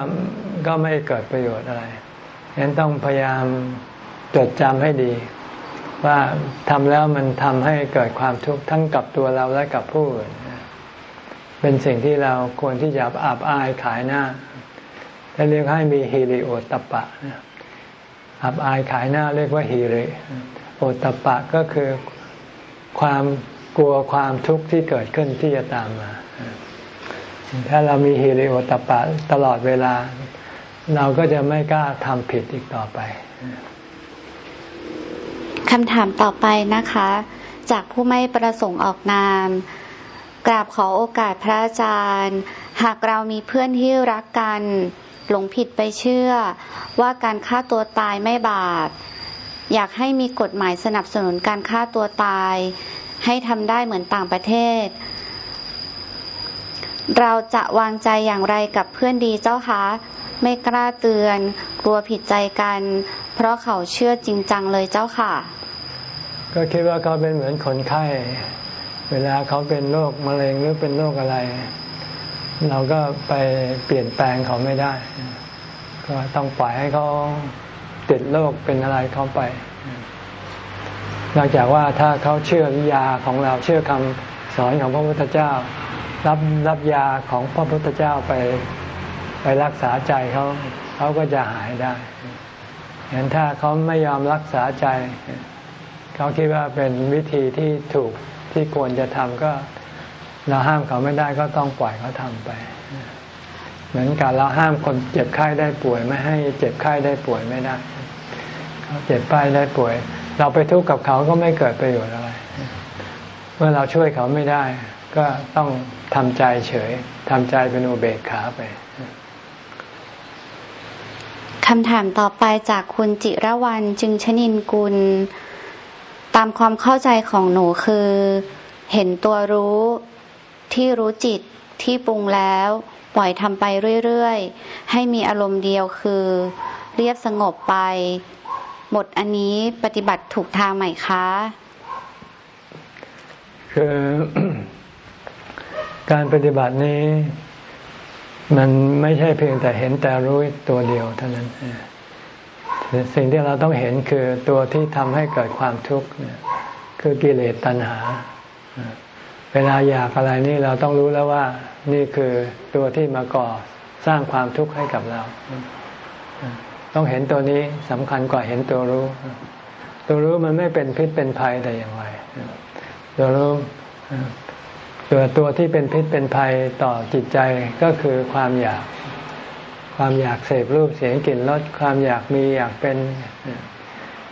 ก็ไม่เกิดประโยชน์อะไรฉะนั้นต้องพยายามจดจำให้ดี ว่าทำแล้วมันทำให้เกิดความทุกข์ทั้งกับตัวเราและกับผู้อื่น เป็นสิ่งที่เราควรที่จะอับอายขายหน้าถ้าเรียกให้มีฮิริโอตปะ อับอายขายหน้าเรียกว่าฮิริโอตปะก็คือความกลัวความทุกข์ที่เกิดขึ้นที่จะตามมา ถ้าเรามีฮิริโอตปะตลอดเวลา เราก็จะไม่กล้าทำผิดอีกต่อไปคำถามต่อไปนะคะ จากผู้ไม่ประสงค์ออกนาม กราบขอโอกาสพระอาจารย์ หากเรามีเพื่อนที่รักกัน หลงผิดไปเชื่อ ว่าการฆ่าตัวตายไม่บาปอยากให้มีกฎหมายสนับสนุนการฆ่าตัวตาย ให้ทำได้เหมือนต่างประเทศ เราจะวางใจอย่างไรกับเพื่อนดีเจ้าคะ ไม่กล้าเตือน กลัวผิดใจกัน เพราะเขาเชื่อจริงจังเลยเจ้าค่ะ ก็คิดว่าเขาเป็นเหมือนคนไข้ เวลาเขาเป็นโรคมะเร็งหรือเป็นโรคอะไร เราก็ไปเปลี่ยนแปลงเขาไม่ได้ ก็ต้องปล่อยให้เขาติดโรคเป็นอะไรเขาไป นอกจากว่าถ้าเขาเชื่อยาของเราเชื่อคำสอนของพระพุทธเจ้า รับรับยาของพระพุทธเจ้าไปไปรักษาใจเขาเขาก็จะหายได้เห็นถ้าเขาไม่ยอมรักษาใจ เขาคิดว่าเป็นวิธีที่ถูก ที่ควรจะทำก็เราห้ามเขาไม่ได้ก็ต้องปล่อยเขาทำไป เหมือนกับเราห้ามคนเจ็บไข้ได้ป่วย ไม่ให้เจ็บไข้ได้ป่วยไม่ได้เขาเจ็บไข้ได้ป่วย เราไปทุกข์กับเขาก็ไม่เกิดประโยชน์อะไรเมื่อเราช่วยเขาไม่ได้ ก็ต้องทำใจเฉยทำใจเป็นอุเบกขาไปคำถามต่อไปจากคุณจิรวรรณจึงชนินกุล ตามความเข้าใจของหนูคือ เห็นตัวรู้ที่รู้จิตที่ปรุงแล้ว ปล่อยทำไปเรื่อยๆ ให้มีอารมณ์เดียวคือ เรียบสงบไป หมดอันนี้ปฏิบัติถูกทางไหมคะ คือการปฏิบัตินี้ มันไม่ใช่เพียงแต่เห็นแต่รู้ตัวเดียวเท่านั้น สิ่งที่เราต้องเห็นคือตัวที่ทำให้เกิดความทุกข์คือกิเลสตัณหา เวลาอยากอะไรนี่เราต้องรู้แล้วว่า นี่คือตัวที่มาก่อสร้างความทุกข์ให้กับเรา ต้องเห็นตัวนี้สำคัญกว่าเห็นตัวรู้ ตัวรู้มันไม่เป็นพิษเป็นภัยแต่อย่างไรตัวรู้ตัวตัวที่เป็นพิษเป็นภัยต่อจิตใจก็คือความอยาก ความอยากเสพรูปเสียงกลิ่นรสความอยากมีอยากเป็น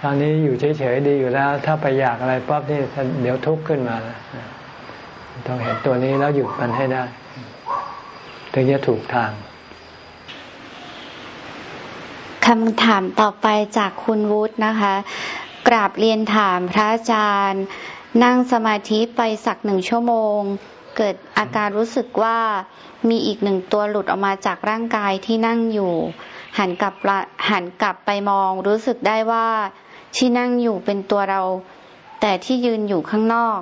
ตอนนี้อยู่เฉยๆดีอยู่แล้ว ถ้าไปอยากอะไรปั๊บนี่เดี๋ยวทุกข์ขึ้นมาแล้วต้องเห็นตัวนี้แล้วหยุดมันให้ได้ ถึงจะถูกทางคำถามต่อไปจากคุณวุฒินะคะ กราบเรียนถามพระอาจารย์ นั่งสมาธิไปสักหนึ่งชั่วโมง เกิดอาการรู้สึกว่า มีอีกหนึ่งตัวหลุดออกมาจากร่างกายที่นั่งอยู่ หันกลับหันกลับไปมองรู้สึกได้ว่าที่นั่งอยู่เป็นตัวเรา แต่ที่ยืนอยู่ข้างนอก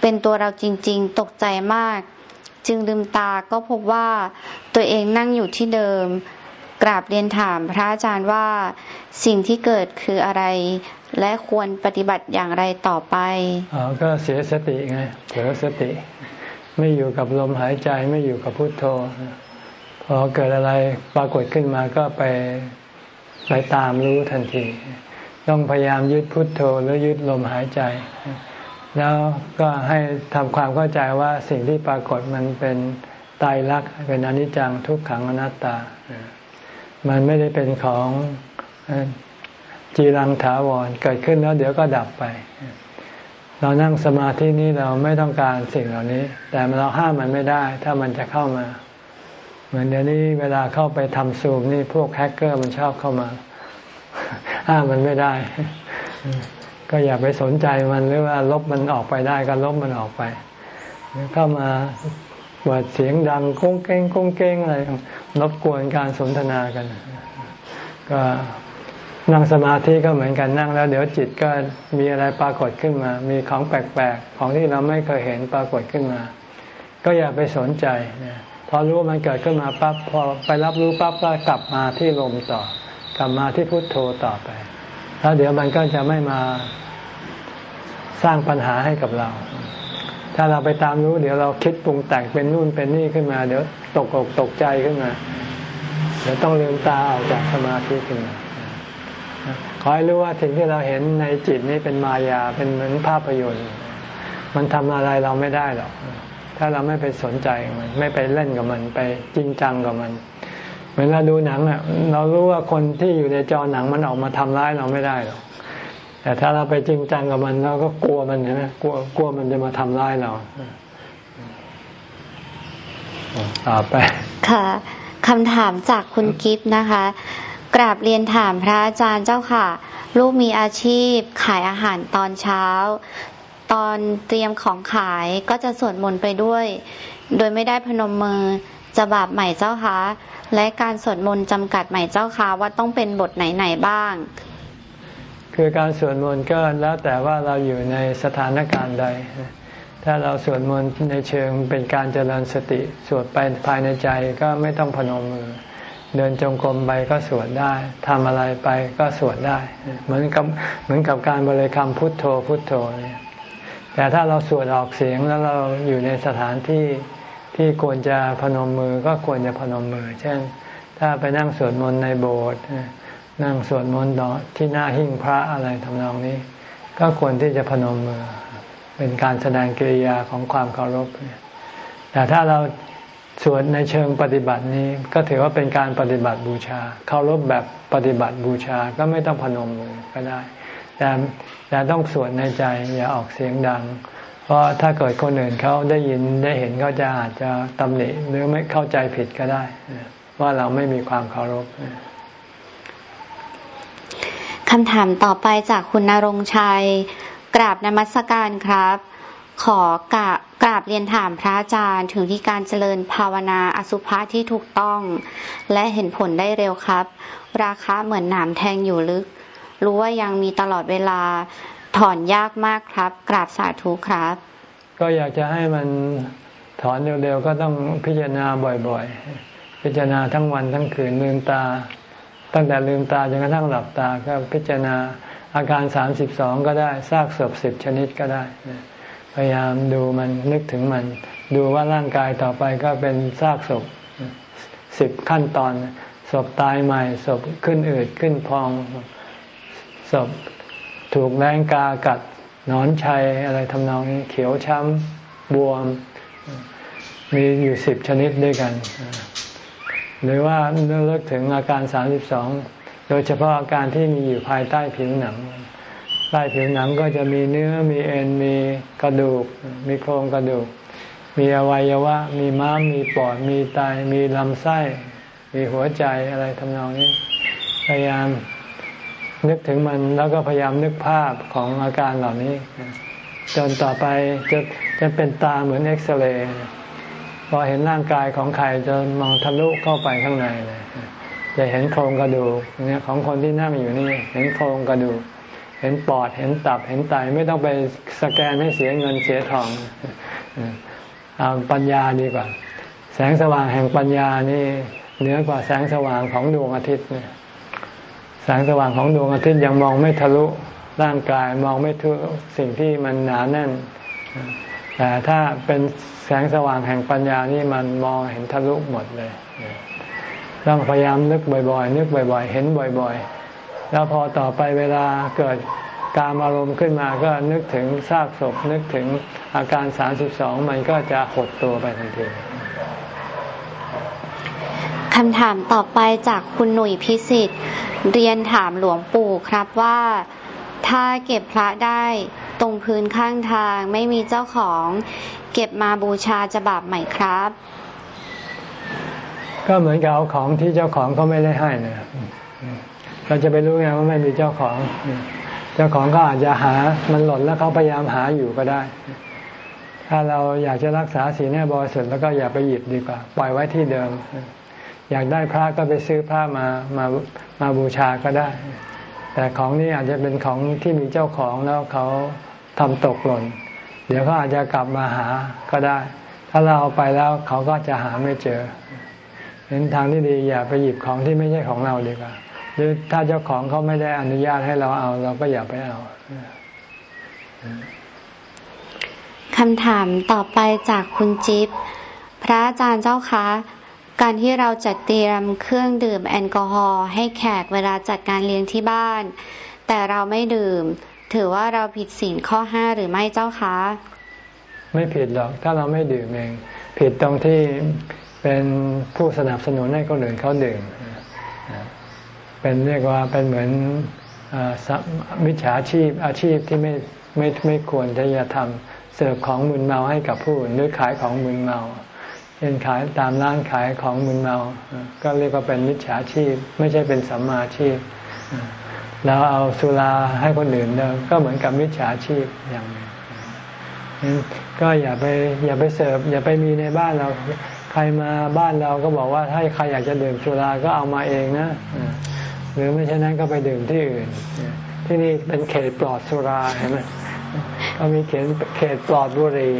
เป็นตัวเราจริงๆ ตกใจมาก จึงลืมตาก็พบว่าตัวเองนั่งอยู่ที่เดิม กราบเรียนถามพระอาจารย์ว่า สิ่งที่เกิดคืออะไร และควรปฏิบัติอย่างไรต่อไปอ๋อก็เสียสติไงเผลอสติ ไม่อยู่กับลมหายใจไม่อยู่กับพุทโธ พอเกิดอะไรปรากฏขึ้นมาก็ไปไปตามรู้ทันที ต้องพยายามยึดพุทโธหรือยึดลมหายใจ แล้วก็ให้ทำความเข้าใจว่าสิ่งที่ปรากฏมันเป็นตายรักเป็นอนิจจังทุกขังอนัตตา มันไม่ได้เป็นของจีรังถาวรเกิดขึ้นแล้วเดี๋ยวก็ดับไป เรานั่งสมาธินี้เราไม่ต้องการสิ่งเหล่านี้ แต่เราห้ามมันไม่ได้ ถ้ามันจะเข้ามา เหมือนเดี๋ยวนี้เวลาเข้าไปทำซูมนี่พวกแฮกเกอร์มันชอบเข้ามา ห้ามมันไม่ได้ ก็อย่าไปสนใจมันหรือว่าลบมันออกไปได้ก็ลบมันออกไปเข้ามาเปิดเสียงดังก้งเก้งก้งเก้งอะไรรบกวนการสนทนากัน ก็ นั่งสมาธิก็เหมือนกันนั่งแล้ว เดี๋ยวจิตก็มีอะไรปรากฏขึ้นมา มีของแปลกๆ ของที่เราไม่เคยเห็นปรากฏขึ้นมา ก็อย่าไปสนใจนะพอรู้มันเกิดขึ้นมาปั๊บพอไปรับรู้ปั๊บก็กลับมาที่ลมต่อ กลับมาที่พุทโธต่อไป แล้วเดี๋ยวมันก็จะไม่มาสร้างปัญหาให้กับเรา ถ้าเราไปตามรู้ เดี๋ยวเราคิดปรุงแต่งเป็นนู่นเป็นนี่ขึ้นมา เดี๋ยวตกอกตกใจขึ้นมา เดี๋ยวต้องลืมตาออกจากสมาธิขึ้นมา ขอให้รู้ว่าสิ่งที่เราเห็นในจิตนี้เป็นมายาเป็นเหมือนภาพยนตร์ มันทำอะไรเราไม่ได้หรอก ถ้าเราไม่ไปสนใจมันไม่ไปเล่นกับมันไปจริงจังกับมัน เหมือนเราดูหนังอะเรารู้ว่าคนที่อยู่ในจอหนังมันออกมาทำร้ายเราไม่ได้หรอกแต่ถ้าเราไปจริงจังกับมันเราก็กลัวมันนะกลัวกลัวมันจะมาทำร้ายเราต่อไป ค่ะคำถามจากคุณกิฟต์นะคะ กราบเรียนถามพระอาจารย์เจ้าค่ะ ลูกมีอาชีพขายอาหารตอนเช้า ตอนเตรียมของขายก็จะสวดมนต์ไปด้วย โดยไม่ได้พนมมือจะบาปใหม่เจ้าคะและการสวดมนต์จำกัดใหม่เจ้าคะว่าต้องเป็นบทไหนๆบ้าง คือการสวดมนต์ก็แล้วแต่ว่าเราอยู่ในสถานการณ์ใด ถ้าเราสวดมนต์ในเชิงเป็นการเจริญสติ สวดไปภายในใจก็ไม่ต้องพนมมือ เดินจงกรมไปก็สวดได้ทำอะไรไปก็สวดได้ เหมือนกับเหมือนกับการบริกรรมพุทโธพุทโธเนี่ยแต่ถ้าเราสวดออกเสียงแล้วเราอยู่ในสถานที่ที่ควรจะพนมมือก็ควรจะพนมมือ เช่น ถ้าไปนั่งสวดมนต์ในโบสถ์นั่งสวดมนต์ที่หน้าหิ้งพระอะไรทำนองนี้ ก็ควรที่จะพนมมือ เป็นการแสดงกิริยาของความเคารพแต่ถ้าเรา สวดในเชิงปฏิบัตินี้ก็ถือว่าเป็นการปฏิบัติบูชาเคารพแบบปฏิบัติบูชาก็ไม่ต้องพนมมือก็ได้ แต่แต่ต้องสวดในใจอย่าออกเสียงดัง เพราะถ้าเกิดคนอื่นเขาได้ยินได้เห็นเขาจะอาจจะตำหนิหรือไม่เข้าใจผิดก็ได้ ว่าเราไม่มีความเคารพคำถามต่อไปจากคุณนรงชัย กราบนมัสการครับ ขอกราบกราบเรียนถามพระอาจารย์ถึงที่การเจริญภาวนาอสุภะที่ถูกต้อง และเห็นผลได้เร็วครับ ราคาเหมือนหนามแทงอยู่ลึก รู้ว่ายังมีตลอดเวลาถอนยากมากครับ กราบสาธุครับ ก็อยากจะให้มันถอนเร็วๆก็ต้องพิจารณาบ่อยๆ พิจารณาทั้งวันทั้งคืนลืมตา ตั้งแต่ลืมตาจนกระทั่งหลับตาก็พิจารณาอาการสามสิบสองก็ได้ซากศพสิบชนิดก็ได้ พยายามดูมันนึกถึงมัน ดูว่าร่างกายต่อไปก็เป็นซากศพสิบขั้นตอนศพตายใหม่ศพขึ้นอืดขึ้นพองศพถูกแรงกากัดนอนชัยอะไรทำนองนี้เขียวช้ำบวม มีอยู่สิบชนิดด้วยกัน หรือว่าเลิกถึงอาการสามสิบสองโดยเฉพาะอาการที่มีอยู่ภายใต้ผิวหนัง ใต้ผิวหนังก็จะมีเนื้อมีเอ็นมีกระดูก มีโครงกระดูก มีอวัยวะ มีม้ามมีปอดมีไตมีลำไส้ มีหัวใจอะไรทำนองนี้ พยายามนึกถึงมันแล้วก็พยายามนึกภาพของอาการเหล่านี้ จนต่อไปจะจะเป็นตาเหมือนเอ็กซเรย์พอเห็นร่างกายของใครจะมองทะลุเข้าไปข้างในเลยจะเห็นโครงกระดูกเนี่ยของคนที่นั่งอยู่นี่ เห็นโครงกระดูก เห็นปอดเห็นตับเห็นไตไม่ต้องไปสแกนให้เสียเงินเสียทองเอาปัญญาดีกว่า แสงสว่างแห่งปัญญานี่เหนือกว่าแสงสว่างของดวงอาทิตย์เนี่ยแสงสว่างของดวงอาทิตย์ยังมองไม่ทะลุร่างกายมองไม่ทะลุสิ่งที่มันหนาแน่น แต่ถ้าเป็นแสงสว่างแห่งปัญญานี่มันมองเห็นทะลุหมดเลยต้องพยายามนึกบ่อยๆ นึกบ่อย ๆ เห็นบ่อย ๆ แล้วพอต่อไปเวลาเกิดการอารมณ์ขึ้นมาก็นึกถึงซากศพนึกถึงอาการสามสิบสองมันก็จะหดตัวไปทันทีคำถามต่อไปจากคุณหนุ่ยพิสิทธิ์ เรียนถามหลวงปู่ครับว่า ถ้าเก็บพระได้ตรงพื้นข้างทางไม่มีเจ้าของ เก็บมาบูชาจะบาปไหมครับ ก็เหมือนกับเอาของที่เจ้าของเขาไม่ได้ให้นะ เราจะไปรู้ไงว่าไม่มีเจ้าของ เจ้าของก็อาจจะหามันหล่นแล้วเขาพยายามหาอยู่ก็ได้ ถ้าเราอยากจะรักษาสีแน่บริสุทธิ์แล้วก็อย่าไปหยิบดีกว่า ปล่อยไว้ที่เดิม อยากได้พระก็ไปซื้อพระมามามาบูชาก็ได้ แต่ของนี้อาจจะเป็นของที่มีเจ้าของแล้วเขาทำตกหล่น เดี๋ยวเขาอาจจะกลับมาหาก็ได้ ถ้าเราเอาไปแล้วเขาก็จะหาไม่เจอเห็นทางที่ดีอย่าไปหยิบของที่ไม่ใช่ของเราดีกว่า หรือถ้าเจ้าของเขาไม่ได้อนุญาตให้เราเอา เราก็อย่าไปเอาคำถามต่อไปจากคุณจิ๊บพระอาจารย์เจ้าคะ การที่เราจัดเตรียมเครื่องดื่มแอลกอฮอล์ให้แขกเวลาจัดการเลี้ยงที่บ้าน แต่เราไม่ดื่ม ถือว่าเราผิดศีลข้อห้าหรือไม่เจ้าคะ ไม่ผิดหรอก ถ้าเราไม่ดื่มเอง ผิดตรงที่เป็นผู้สนับสนุนให้คนอื่นเขาดื่ม เป็นเรียกว่าเป็นเหมือนมิจฉาชีพอาชีพที่ไม่ไม่ไม่ควรที่จะทำเสิร์ฟของมึนเมาให้กับผู้อื่นหรือขายของมึนเมาเช่นขายตามร้านขายของมึนเมา ก็เรียกว่าเป็นมิจฉาชีพ ไม่ใช่เป็นสัมมาชีพเราเอาสุราให้คนอื่นเก็เหมือนกับมิจฉาชีพอย่างนี้ก็อย่าไปอย่าไปเสิร์ฟอย่าไปมีในบ้านเรา ใครมาบ้านเราก็บอกว่าถ้าใครอยากจะดื่มสุราก็เอามาเองนะ หรือไม่เช่นนั้นก็ไปดื่มที่อื่น ที่นี่เป็นเขตปลอดสุราเห็นไหมก็มีเขียนเขตปลอดบุหรี่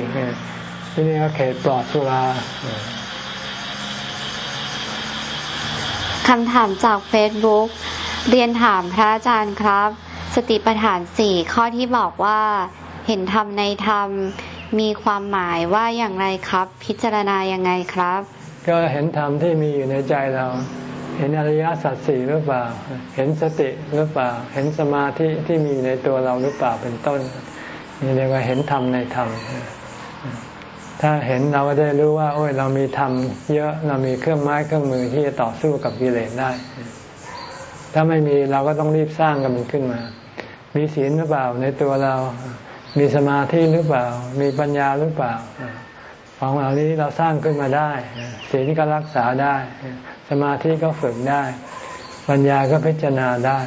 ที่นี่ก็เขตปลอดสุราคำถามจากเฟซบุ๊กเรียนถามพระอาจารย์ครับ สติปัฏฐานสี่ข้อที่บอกว่าเห็นธรรมในธรรมมีความหมายว่าอย่างไรครับ พิจารณายังไงครับ ก็เห็นธรรมที่มีอยู่ในใจเรา เห็นอริยสัจสี่หรือเปล่า เห็นสติหรือเปล่า เห็นสมาธิที่มีในตัวเราหรือเปล่าเป็นต้นนี่เรียกว่าเห็นธรรมในธรรม ถ้าเห็นเราก็ได้รู้ว่า โอ้ยเรามีธรรมเยอะเรามีเครื่องไม้เครื่องมือที่จะต่อสู้กับกิเลสได้ ถ้าไม่มีเราก็ต้องรีบสร้างกันมันขึ้นมา มีศีลหรือเปล่าในตัวเรา มีสมาธิหรือเปล่า มีปัญญาหรือเปล่า ของเหล่านี้เราสร้างขึ้นมาได้ศีลก็รักษาได้ สมาธิก็ฝึกได้ ปัญญาก็พิจารณาได้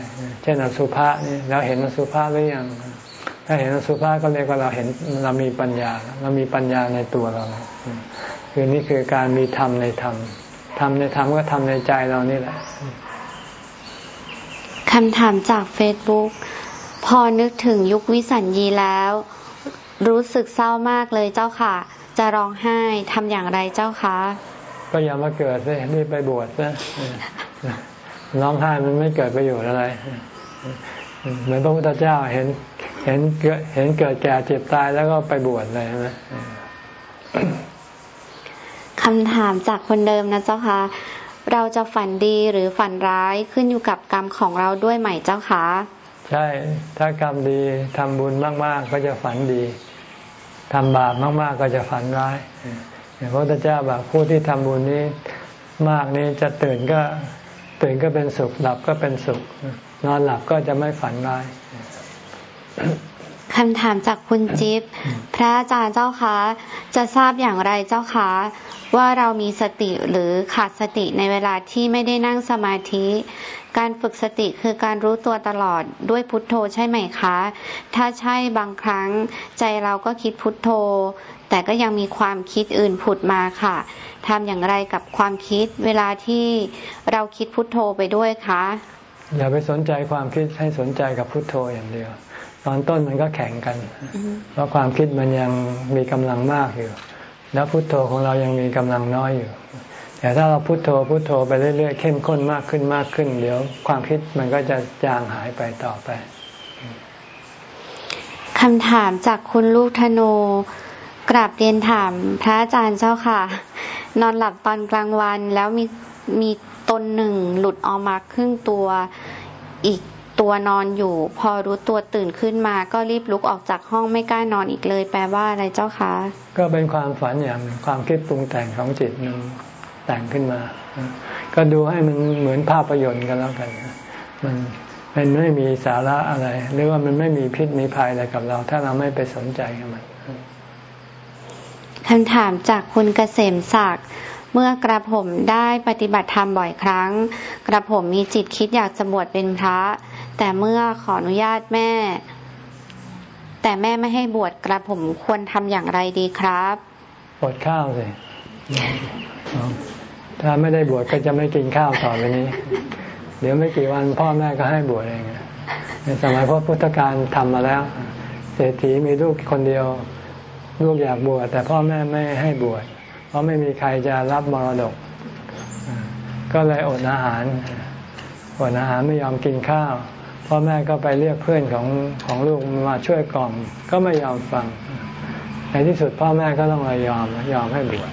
เช่นอสุภะนี่เราเห็นอสุภะหรือยังถ้าเห็นอสุภะก็เรียกว่าเราเห็นเรามีปัญญา เรามีปัญญาในตัวเราคือนี่คือการมีธรรมในธรรมธรรมในธรรมก็ทำในใจเรานี่แหละคำถามจากเฟซบุ๊กพอนึกถึงยุควิสัญญีแล้ว รู้สึกเศร้ามากเลยเจ้าค่ะ จะร้องไห้ทำอย่างไรเจ้าคะก็อย่ามาเกิดสิรีบไปบวชนะร้องไห้มันไม่เกิดประโยชน์อะไร เหมือนพระพุทธเจ้าเห็นเห็นเกิดเห็นเกิดแก่เจ็บตายแล้วก็ไปบวชเลยนะคำถามจากคนเดิมนะเจ้าค่ะเราจะฝันดีหรือฝันร้ายขึ้นอยู่กับกรรมของเราด้วยไหมเจ้าคะ ใช่ ถ้ากรรมดีทำบุญมาก ๆ ก็จะฝันดี ทำบาปมาก ๆ ก็จะฝันร้ายพระพุทธเจ้าบอกผู้ที่ทำบุญนี้มากนี้จะตื่นก็ตื่นก็เป็นสุขหลับก็เป็นสุข นอนหลับก็จะไม่ฝันร้ายคำถามจากคุณจิ๊บพระอาจารย์เจ้าคะจะทราบอย่างไรเจ้าคะว่าเรามีสติหรือขาดสติในเวลาที่ไม่ได้นั่งสมาธิ การฝึกสติคือการรู้ตัวตลอดด้วยพุทโธใช่ไหมคะ ถ้าใช่บางครั้งใจเราก็คิดพุทโธ แต่ก็ยังมีความคิดอื่นผุดมาค่ะทำอย่างไรกับความคิดเวลาที่เราคิดพุทโธไปด้วยคะอย่าไปสนใจความคิดให้สนใจกับพุทโธอย่างเดียว ตอนต้นมันก็แข่งกันเพราะความคิดมันยังมีกำลังมากอยู่ แล้วพุทโธของเรายังมีกำลังน้อยอยู่ แต่ถ้าเราพุโทโธพุโทโธไปเรื่อยๆเข้มข้นมากขึ้นมากขึ้น เดี๋ยวความคิดมันก็จะจางหายไปต่อไปคำถามจากคุณลูกธโนกราบเรียนถามพระอาจารย์เจ้าค่ะ นอนหลับตอนกลางวัน แล้วมีมีตนหนึ่งหลุดออกมาครึ่งตัวอีกตัวนอนอยู่ พอรู้ตัวตื่นขึ้นมาก็รีบลุกออกจากห้องไม่กล้านอนอีกเลย แปลว่าอะไรเจ้าคะ ก็เป็นความฝันอย่างความคิดปรุงแต่งของจิตนึง แต่งขึ้นมา ก็ดูให้มันเหมือนภาพยนตร์กันแล้วกัน มันมันไม่มีสาระอะไร หรือว่ามันไม่มีพิษมีภัยอะไรกับเรา ถ้าเราไม่ไปสนใจกับมันคำถามจากคุณเกษมศักดิ์เมื่อกระผมได้ปฏิบัติธรรมบ่อยครั้ง กระผมมีจิตคิดอยากจะบวชเป็นพระ แต่เมื่อขออนุญาตแม่ แต่แม่ไม่ให้บวชกระผมควรทำอย่างไรดีครับอดข้าวสิ ถ้าไม่ได้บวชก็จะไม่กินข้าวต่อไปนี้ เดี๋ยวไม่กี่วันพ่อแม่ก็ให้บวชเองในสมัยพระพุทธการทำมาแล้ว เศรษฐีมีลูกคนเดียว ลูกอยากบวชแต่พ่อแม่ไม่ให้บวชเพราะไม่มีใครจะรับมรดก ก็เลยอดอาหารอดอาหารไม่ยอมกินข้าวพ่อแม่ก็ไปเรียกเพื่อนของของลูกมาช่วยกล่อม ก็ไม่ยอมฟังในที่สุดพ่อแม่ก็ต้องเลยยอมยอมให้บวช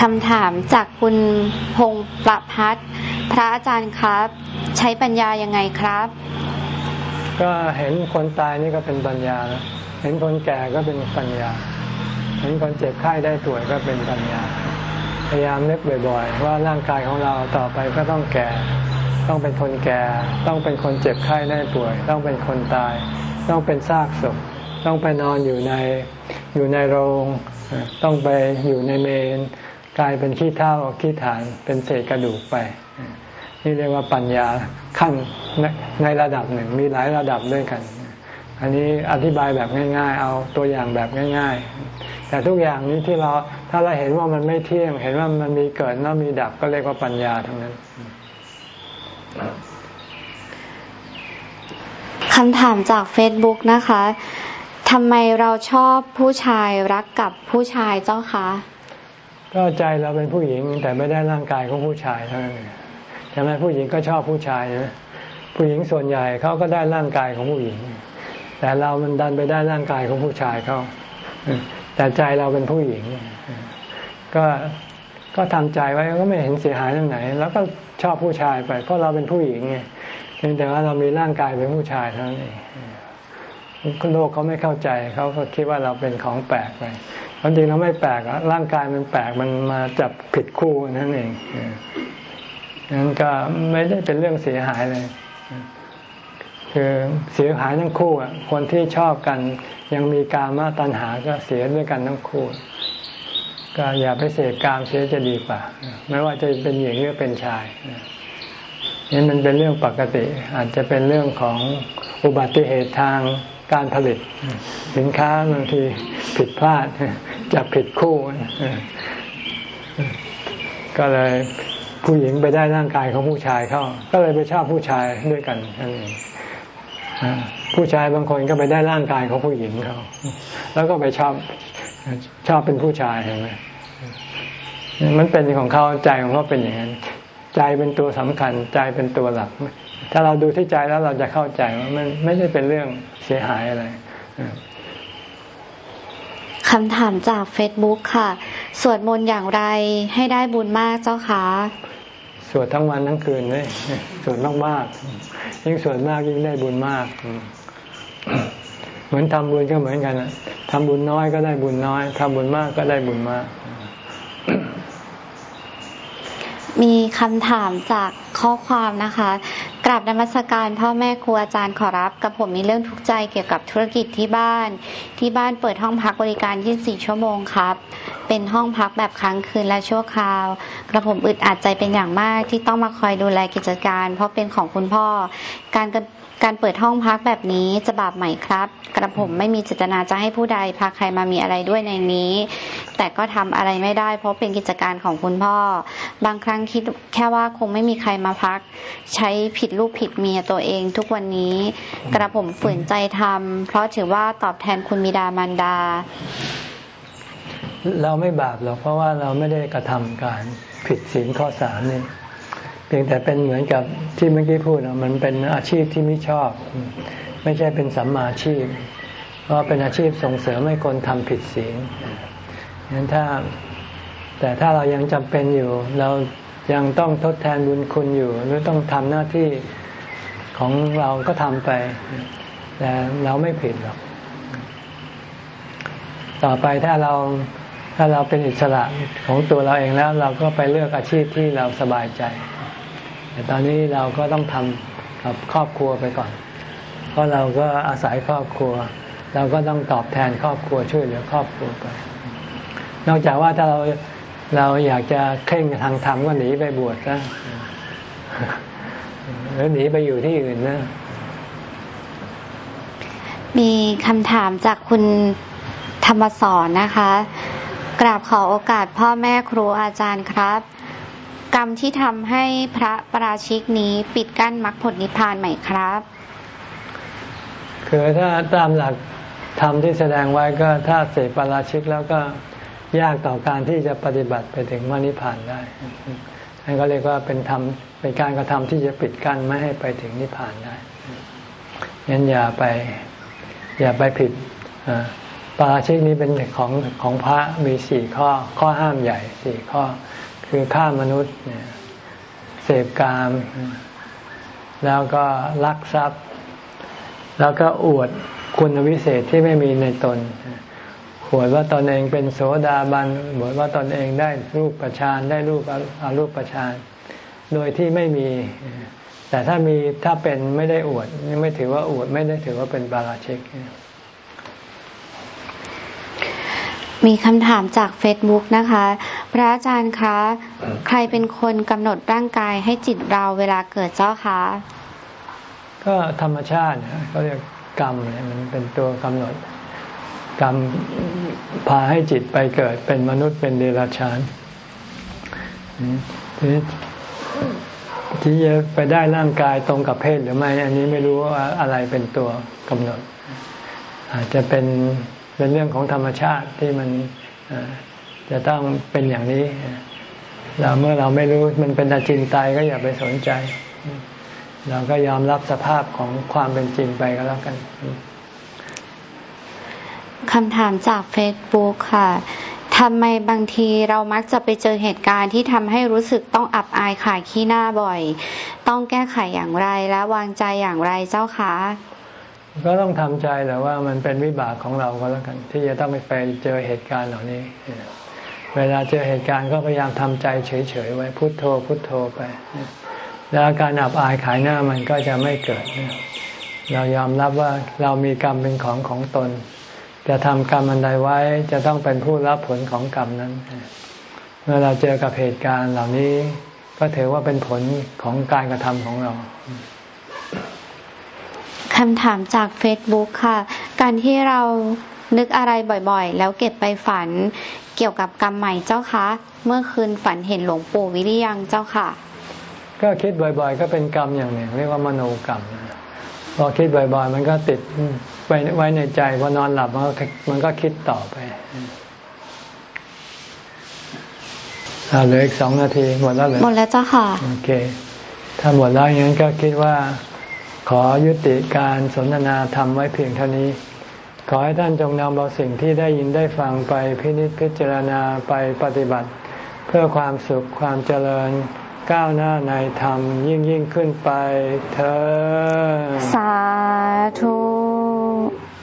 คำถามจากคุณพงประพัฒพระอาจารย์ครับ ใช้ปัญญายังไงครับ ก็เห็นคนตายนี่ก็เป็นปัญญา เห็นคนแก่ก็เป็นปัญญา เห็นคนเจ็บไข้ได้ป่วยก็เป็นปัญญา พยายามนึกบ่อย ๆ ว่าร่างกายของเราต่อไปก็ต้องแก่ ต้องเป็นคนแก่ ต้องเป็นคนเจ็บไข้ได้ป่วย ต้องเป็นคนตาย ต้องเป็นซากศพ ต้องไปนอนอยู่ในอยู่ในโรง ต้องไปอยู่ในเมน กลายเป็นขี้เท่าขี้ฐานเป็นเศษกระดูกไป นี่เรียกว่าปัญญาขั้นในระดับหนึ่งมีหลายระดับด้วยกัน อันนี้อธิบายแบบง่าย ๆ เอาตัวอย่างแบบง่าย ๆ แต่ทุกอย่างนี้ที่เราถ้าเราเห็นว่ามันไม่เที่ยง เห็นว่ามันมีเกิดแล้วมีดับก็เรียกว่าปัญญาทั้งนั้นคำถามจากเฟซบุ๊กนะคะ ทำไมเราชอบผู้ชายรักกับผู้ชายเจ้าคะ ก็ใจเราเป็นผู้หญิงแต่ไม่ได้ร่างกายของผู้ชายเท่านั้นใช่ไมผู้หญิงก็ชอบผู้ชายนะผู้หญิงส่วนใหญ่เขาก็ได้ร่างกายของผู้หญิง แต่เรามันดันไปได้ร่างกายของผู้ชายเขาแต่ใจเราเป็นผู้หญิง ก็ก็ทำใจไว้ก็ไม่เห็นเสียหายตรงไหน แล้วก็ชอบผู้ชายไป เพราะเราเป็นผู้หญิงไงเพียงแต่ว่าเรามีร่างกายเป็นผู้ชายเท่านั้นเอง โลกเขาไม่เข้าใจเขาก็คิดว่าเราเป็นของแปลกไปความจริงเราไม่แปลกร่างกายมันแปลกมันมาจับผิดคู่นั่นเองนั้นก็ไม่ได้เป็นเรื่องเสียหายเลย คือเสียหายทั้งคู่อะคนที่ชอบกันยังมีกามาตัณหาก็เสียด้วยกันทั้งคู่ ก็อย่าไปเสพกามเสียจะดีกว่า ไม่ว่าจะเป็นหญิงหรือเป็นชายนี่มันเป็นเรื่องปกติ อาจจะเป็นเรื่องของอุบัติเหตุทาง การผลิต สินค้าบางทีผิดพลาดจับผิดคู่ ก็เลยผู้หญิงไปได้ร่างกายของผู้ชายเข้า ก็เลยไปชอบผู้ชายด้วยกันนั่นเองผู้ชายบางคนก็ไปได้ร่างกายของผู้หญิงเขา แล้วก็ไปชอบชอบเป็นผู้ชายเห็นไหมมันเป็นของเขาใจของเขาเป็นอย่างนั้น ใจเป็นตัวสำคัญ ใจเป็นตัวหลัก ถ้าเราดูที่ใจแล้วเราจะเข้าใจว่ามันไม่ได้เป็นเรื่องเสียหายอะไรคำถามจากเฟซบุ๊กค่ะ สวดมนต์อย่างไรให้ได้บุญมากเจ้าคะสวดทั้งวันทั้งคืนเลยสวดมากมากยิ่งสวดมากยิ่งได้บุญมาก เหมือนทำบุญก็เหมือนกันทำบุญน้อยก็ได้บุญน้อยทำบุญมากก็ได้บุญมาก มีคำถามจากข้อความนะคะ กราบนมัสการพ่อแม่ครูอาจารย์ขอรับกับผมมีเรื่องทุกข์ใจเกี่ยวกับธุรกิจที่บ้าน ที่บ้านเปิดห้องพักบริการ 24 ชั่วโมงครับ เป็นห้องพักแบบค้างคืนและชั่วคราว กระผมอึดอัดใจเป็นอย่างมากที่ต้องมาคอยดูแลกิจการ เพราะเป็นของคุณพ่อ การ การเปิดห้องพักแบบนี้จะบาปไหมครับ กระผมไม่มีเจตนาจะให้ผู้ใดพาใครมามีอะไรด้วยในนี้ แต่ก็ทำอะไรไม่ได้ เพราะเป็นกิจการของคุณพ่อ บางครั้งคิดแค่ว่าคงไม่มีใครมาพัก ใช้ผิดลูกผิดเมียตัวเอง ทุกวันนี้ กระผมฝืนใจทำเพราะถือว่าตอบแทนคุณมิดามารดา เราไม่บาปหรอกเพราะว่าเราไม่ได้กระทำการผิดศีลข้อสามนี่ พียงแต่เป็นเหมือนกับที่เมื่อกี้พูดมันเป็นอาชีพที่ไม่ชอบ ไม่ใช่เป็นสัมมาชีพ เพราะเป็นอาชีพส่งเสริมให้คนทำผิดศีลงั้นถ้าแต่ถ้าเรายังจำเป็นอยู่ เรายังต้องทดแทนบุญคุณอยู่ หรือต้องทำหน้าที่ของเราก็ทำไป แต่เราไม่ผิดหรอกต่อไปถ้าเราถ้าเราเป็นอิสระของตัวเราเองแล้ว เราก็ไปเลือกอาชีพที่เราสบายใจ แต่ตอนนี้เราก็ต้องทำกับครอบครัวไปก่อน เพราะเราก็อาศัยครอบครัว เราก็ต้องตอบแทนครอบครัวช่วยเหลือครอบครัวไปนอกจากว่าถ้าเราเราอยากจะเคร่งทางธรรมก็หนีไปบวชซะหรือหนีไปอยู่ที่อื่นนะ มีคำถามจากคุณธรรมสอนนะคะ กราบขอโอกาสพ่อแม่ครูอาจารย์ครับ กรรมที่ทำให้พระปราชิกนี้ปิดกั้นมรรคผลนิพพานไหมครับ คือถ้าตามหลักธรรมที่แสดงไว้ก็ถ้าเสพปาราชิกแล้วก็ยากต่อการที่จะปฏิบัติไปถึงมรรคนิพพานได้นั่นก็เรียกว่าเป็นธรรมเป็นการกระทำที่จะปิดกั้นไม่ให้ไปถึงนิพพานได้งั้นอย่าไป อย่าไปผิดปาราชิกนี้เป็นของของพระมีสี่ข้อ ข้อห้ามใหญ่สี่ข้อ คือฆ่ามนุษย์เสพกาม แล้วก็ลักทรัพย์ แล้วก็อวดคุณวิเศษที่ไม่มีในตนอวดว่าตนเองเป็นโสดาบันอวดว่าตนเองได้รูปประชานได้รูปอารูปประชานโดยที่ไม่มี แต่ถ้ามีถ้าเป็นไม่ได้อวด ไม่ถือว่าอวด ไม่ได้ถือว่าเป็นบาราชิก มีคำถามจากเฟซบุ๊กนะคะ พระอาจารย์คะ ใครเป็นคนกำหนดร่างกายให้จิตเราเวลาเกิดเจ้าคะก็ธรรมชาติเขาเรียกกรรมมันเป็นตัวกำหนด กรรมพาให้จิตไปเกิดเป็นมนุษย์เป็นเดรัจฉานทีที่จะไปได้ร่างกายตรงกับเพศหรือไม่ อันนี้ไม่รู้ว่าอะไรเป็นตัวกำหนด อาจจะเป็น เป็นเรื่องของธรรมชาติที่มันจะต้องเป็นอย่างนี้ เราเมื่อเราไม่รู้มันเป็นอจินตายก็อย่าไปสนใจ เราก็ยอมรับสภาพของความเป็นจริงไปก็แล้วกันคำถามจากเฟซบุ๊กค่ะทำไมบางทีเรามักจะไปเจอเหตุการณ์ที่ทำให้รู้สึกต้องอับอายขายขี้หน้าบ่อย ต้องแก้ไขอย่างไรและวางใจอย่างไรเจ้าคะ ก็ต้องทำใจแหละว่ามันเป็นวิบากของเราก็แล้วกัน ที่จะต้องไปเจอเหตุการณ์เหล่านี้ เวลาเจอเหตุการณ์ก็พยายามทำใจเฉยๆไว้พุโทโธพุโทโธไป แล้วการอับอายขายหน้ามันก็จะไม่เกิด เรายอมรับว่าเรามีกรรมเป็นของของตน จะทำกรรมอันใดไว้จะต้องเป็นผู้รับผลของกรรมนั้น เมื่อเราเจอกับเหตุการณ์เหล่านี้ ก็ถือว่าเป็นผลของการกระทำของเรา คำถามจากเฟซบุ๊กค่ะ การที่เรานึกอะไรบ่อยๆ แล้วเก็บไปฝันเกี่ยวกับกรรมใหม่เจ้าคะ เมื่อคืนฝันเห็นหลวงปู่วิริยังเจ้าค่ะ ก็คิดบ่อยๆ ก็เป็นกรรมอย่างหนึ่ง เรียกว่ามโนกรรมพอคิดบ่อยๆ มันก็ติดไว้ไว้ในใจพอนอนหลับมันก็มันก็คิดต่อไปเหลืออีกสองนาทีหมดแล้วเลยหมดแล้วเจ้าค่ะโอเค ถ้าหมดแล้วอย่างนั้นก็คิดว่า ขอยุติการสนทนาธรรมไว้เพียงเท่านี้ ขอให้ท่านจงนำเอาสิ่งที่ได้ยินได้ฟังไปพินิจพิจารณาไปปฏิบัติ เพื่อความสุขความเจริญก้าวหน้าในธรรมยิ่งยิ่งขึ้นไปเธอสาธุ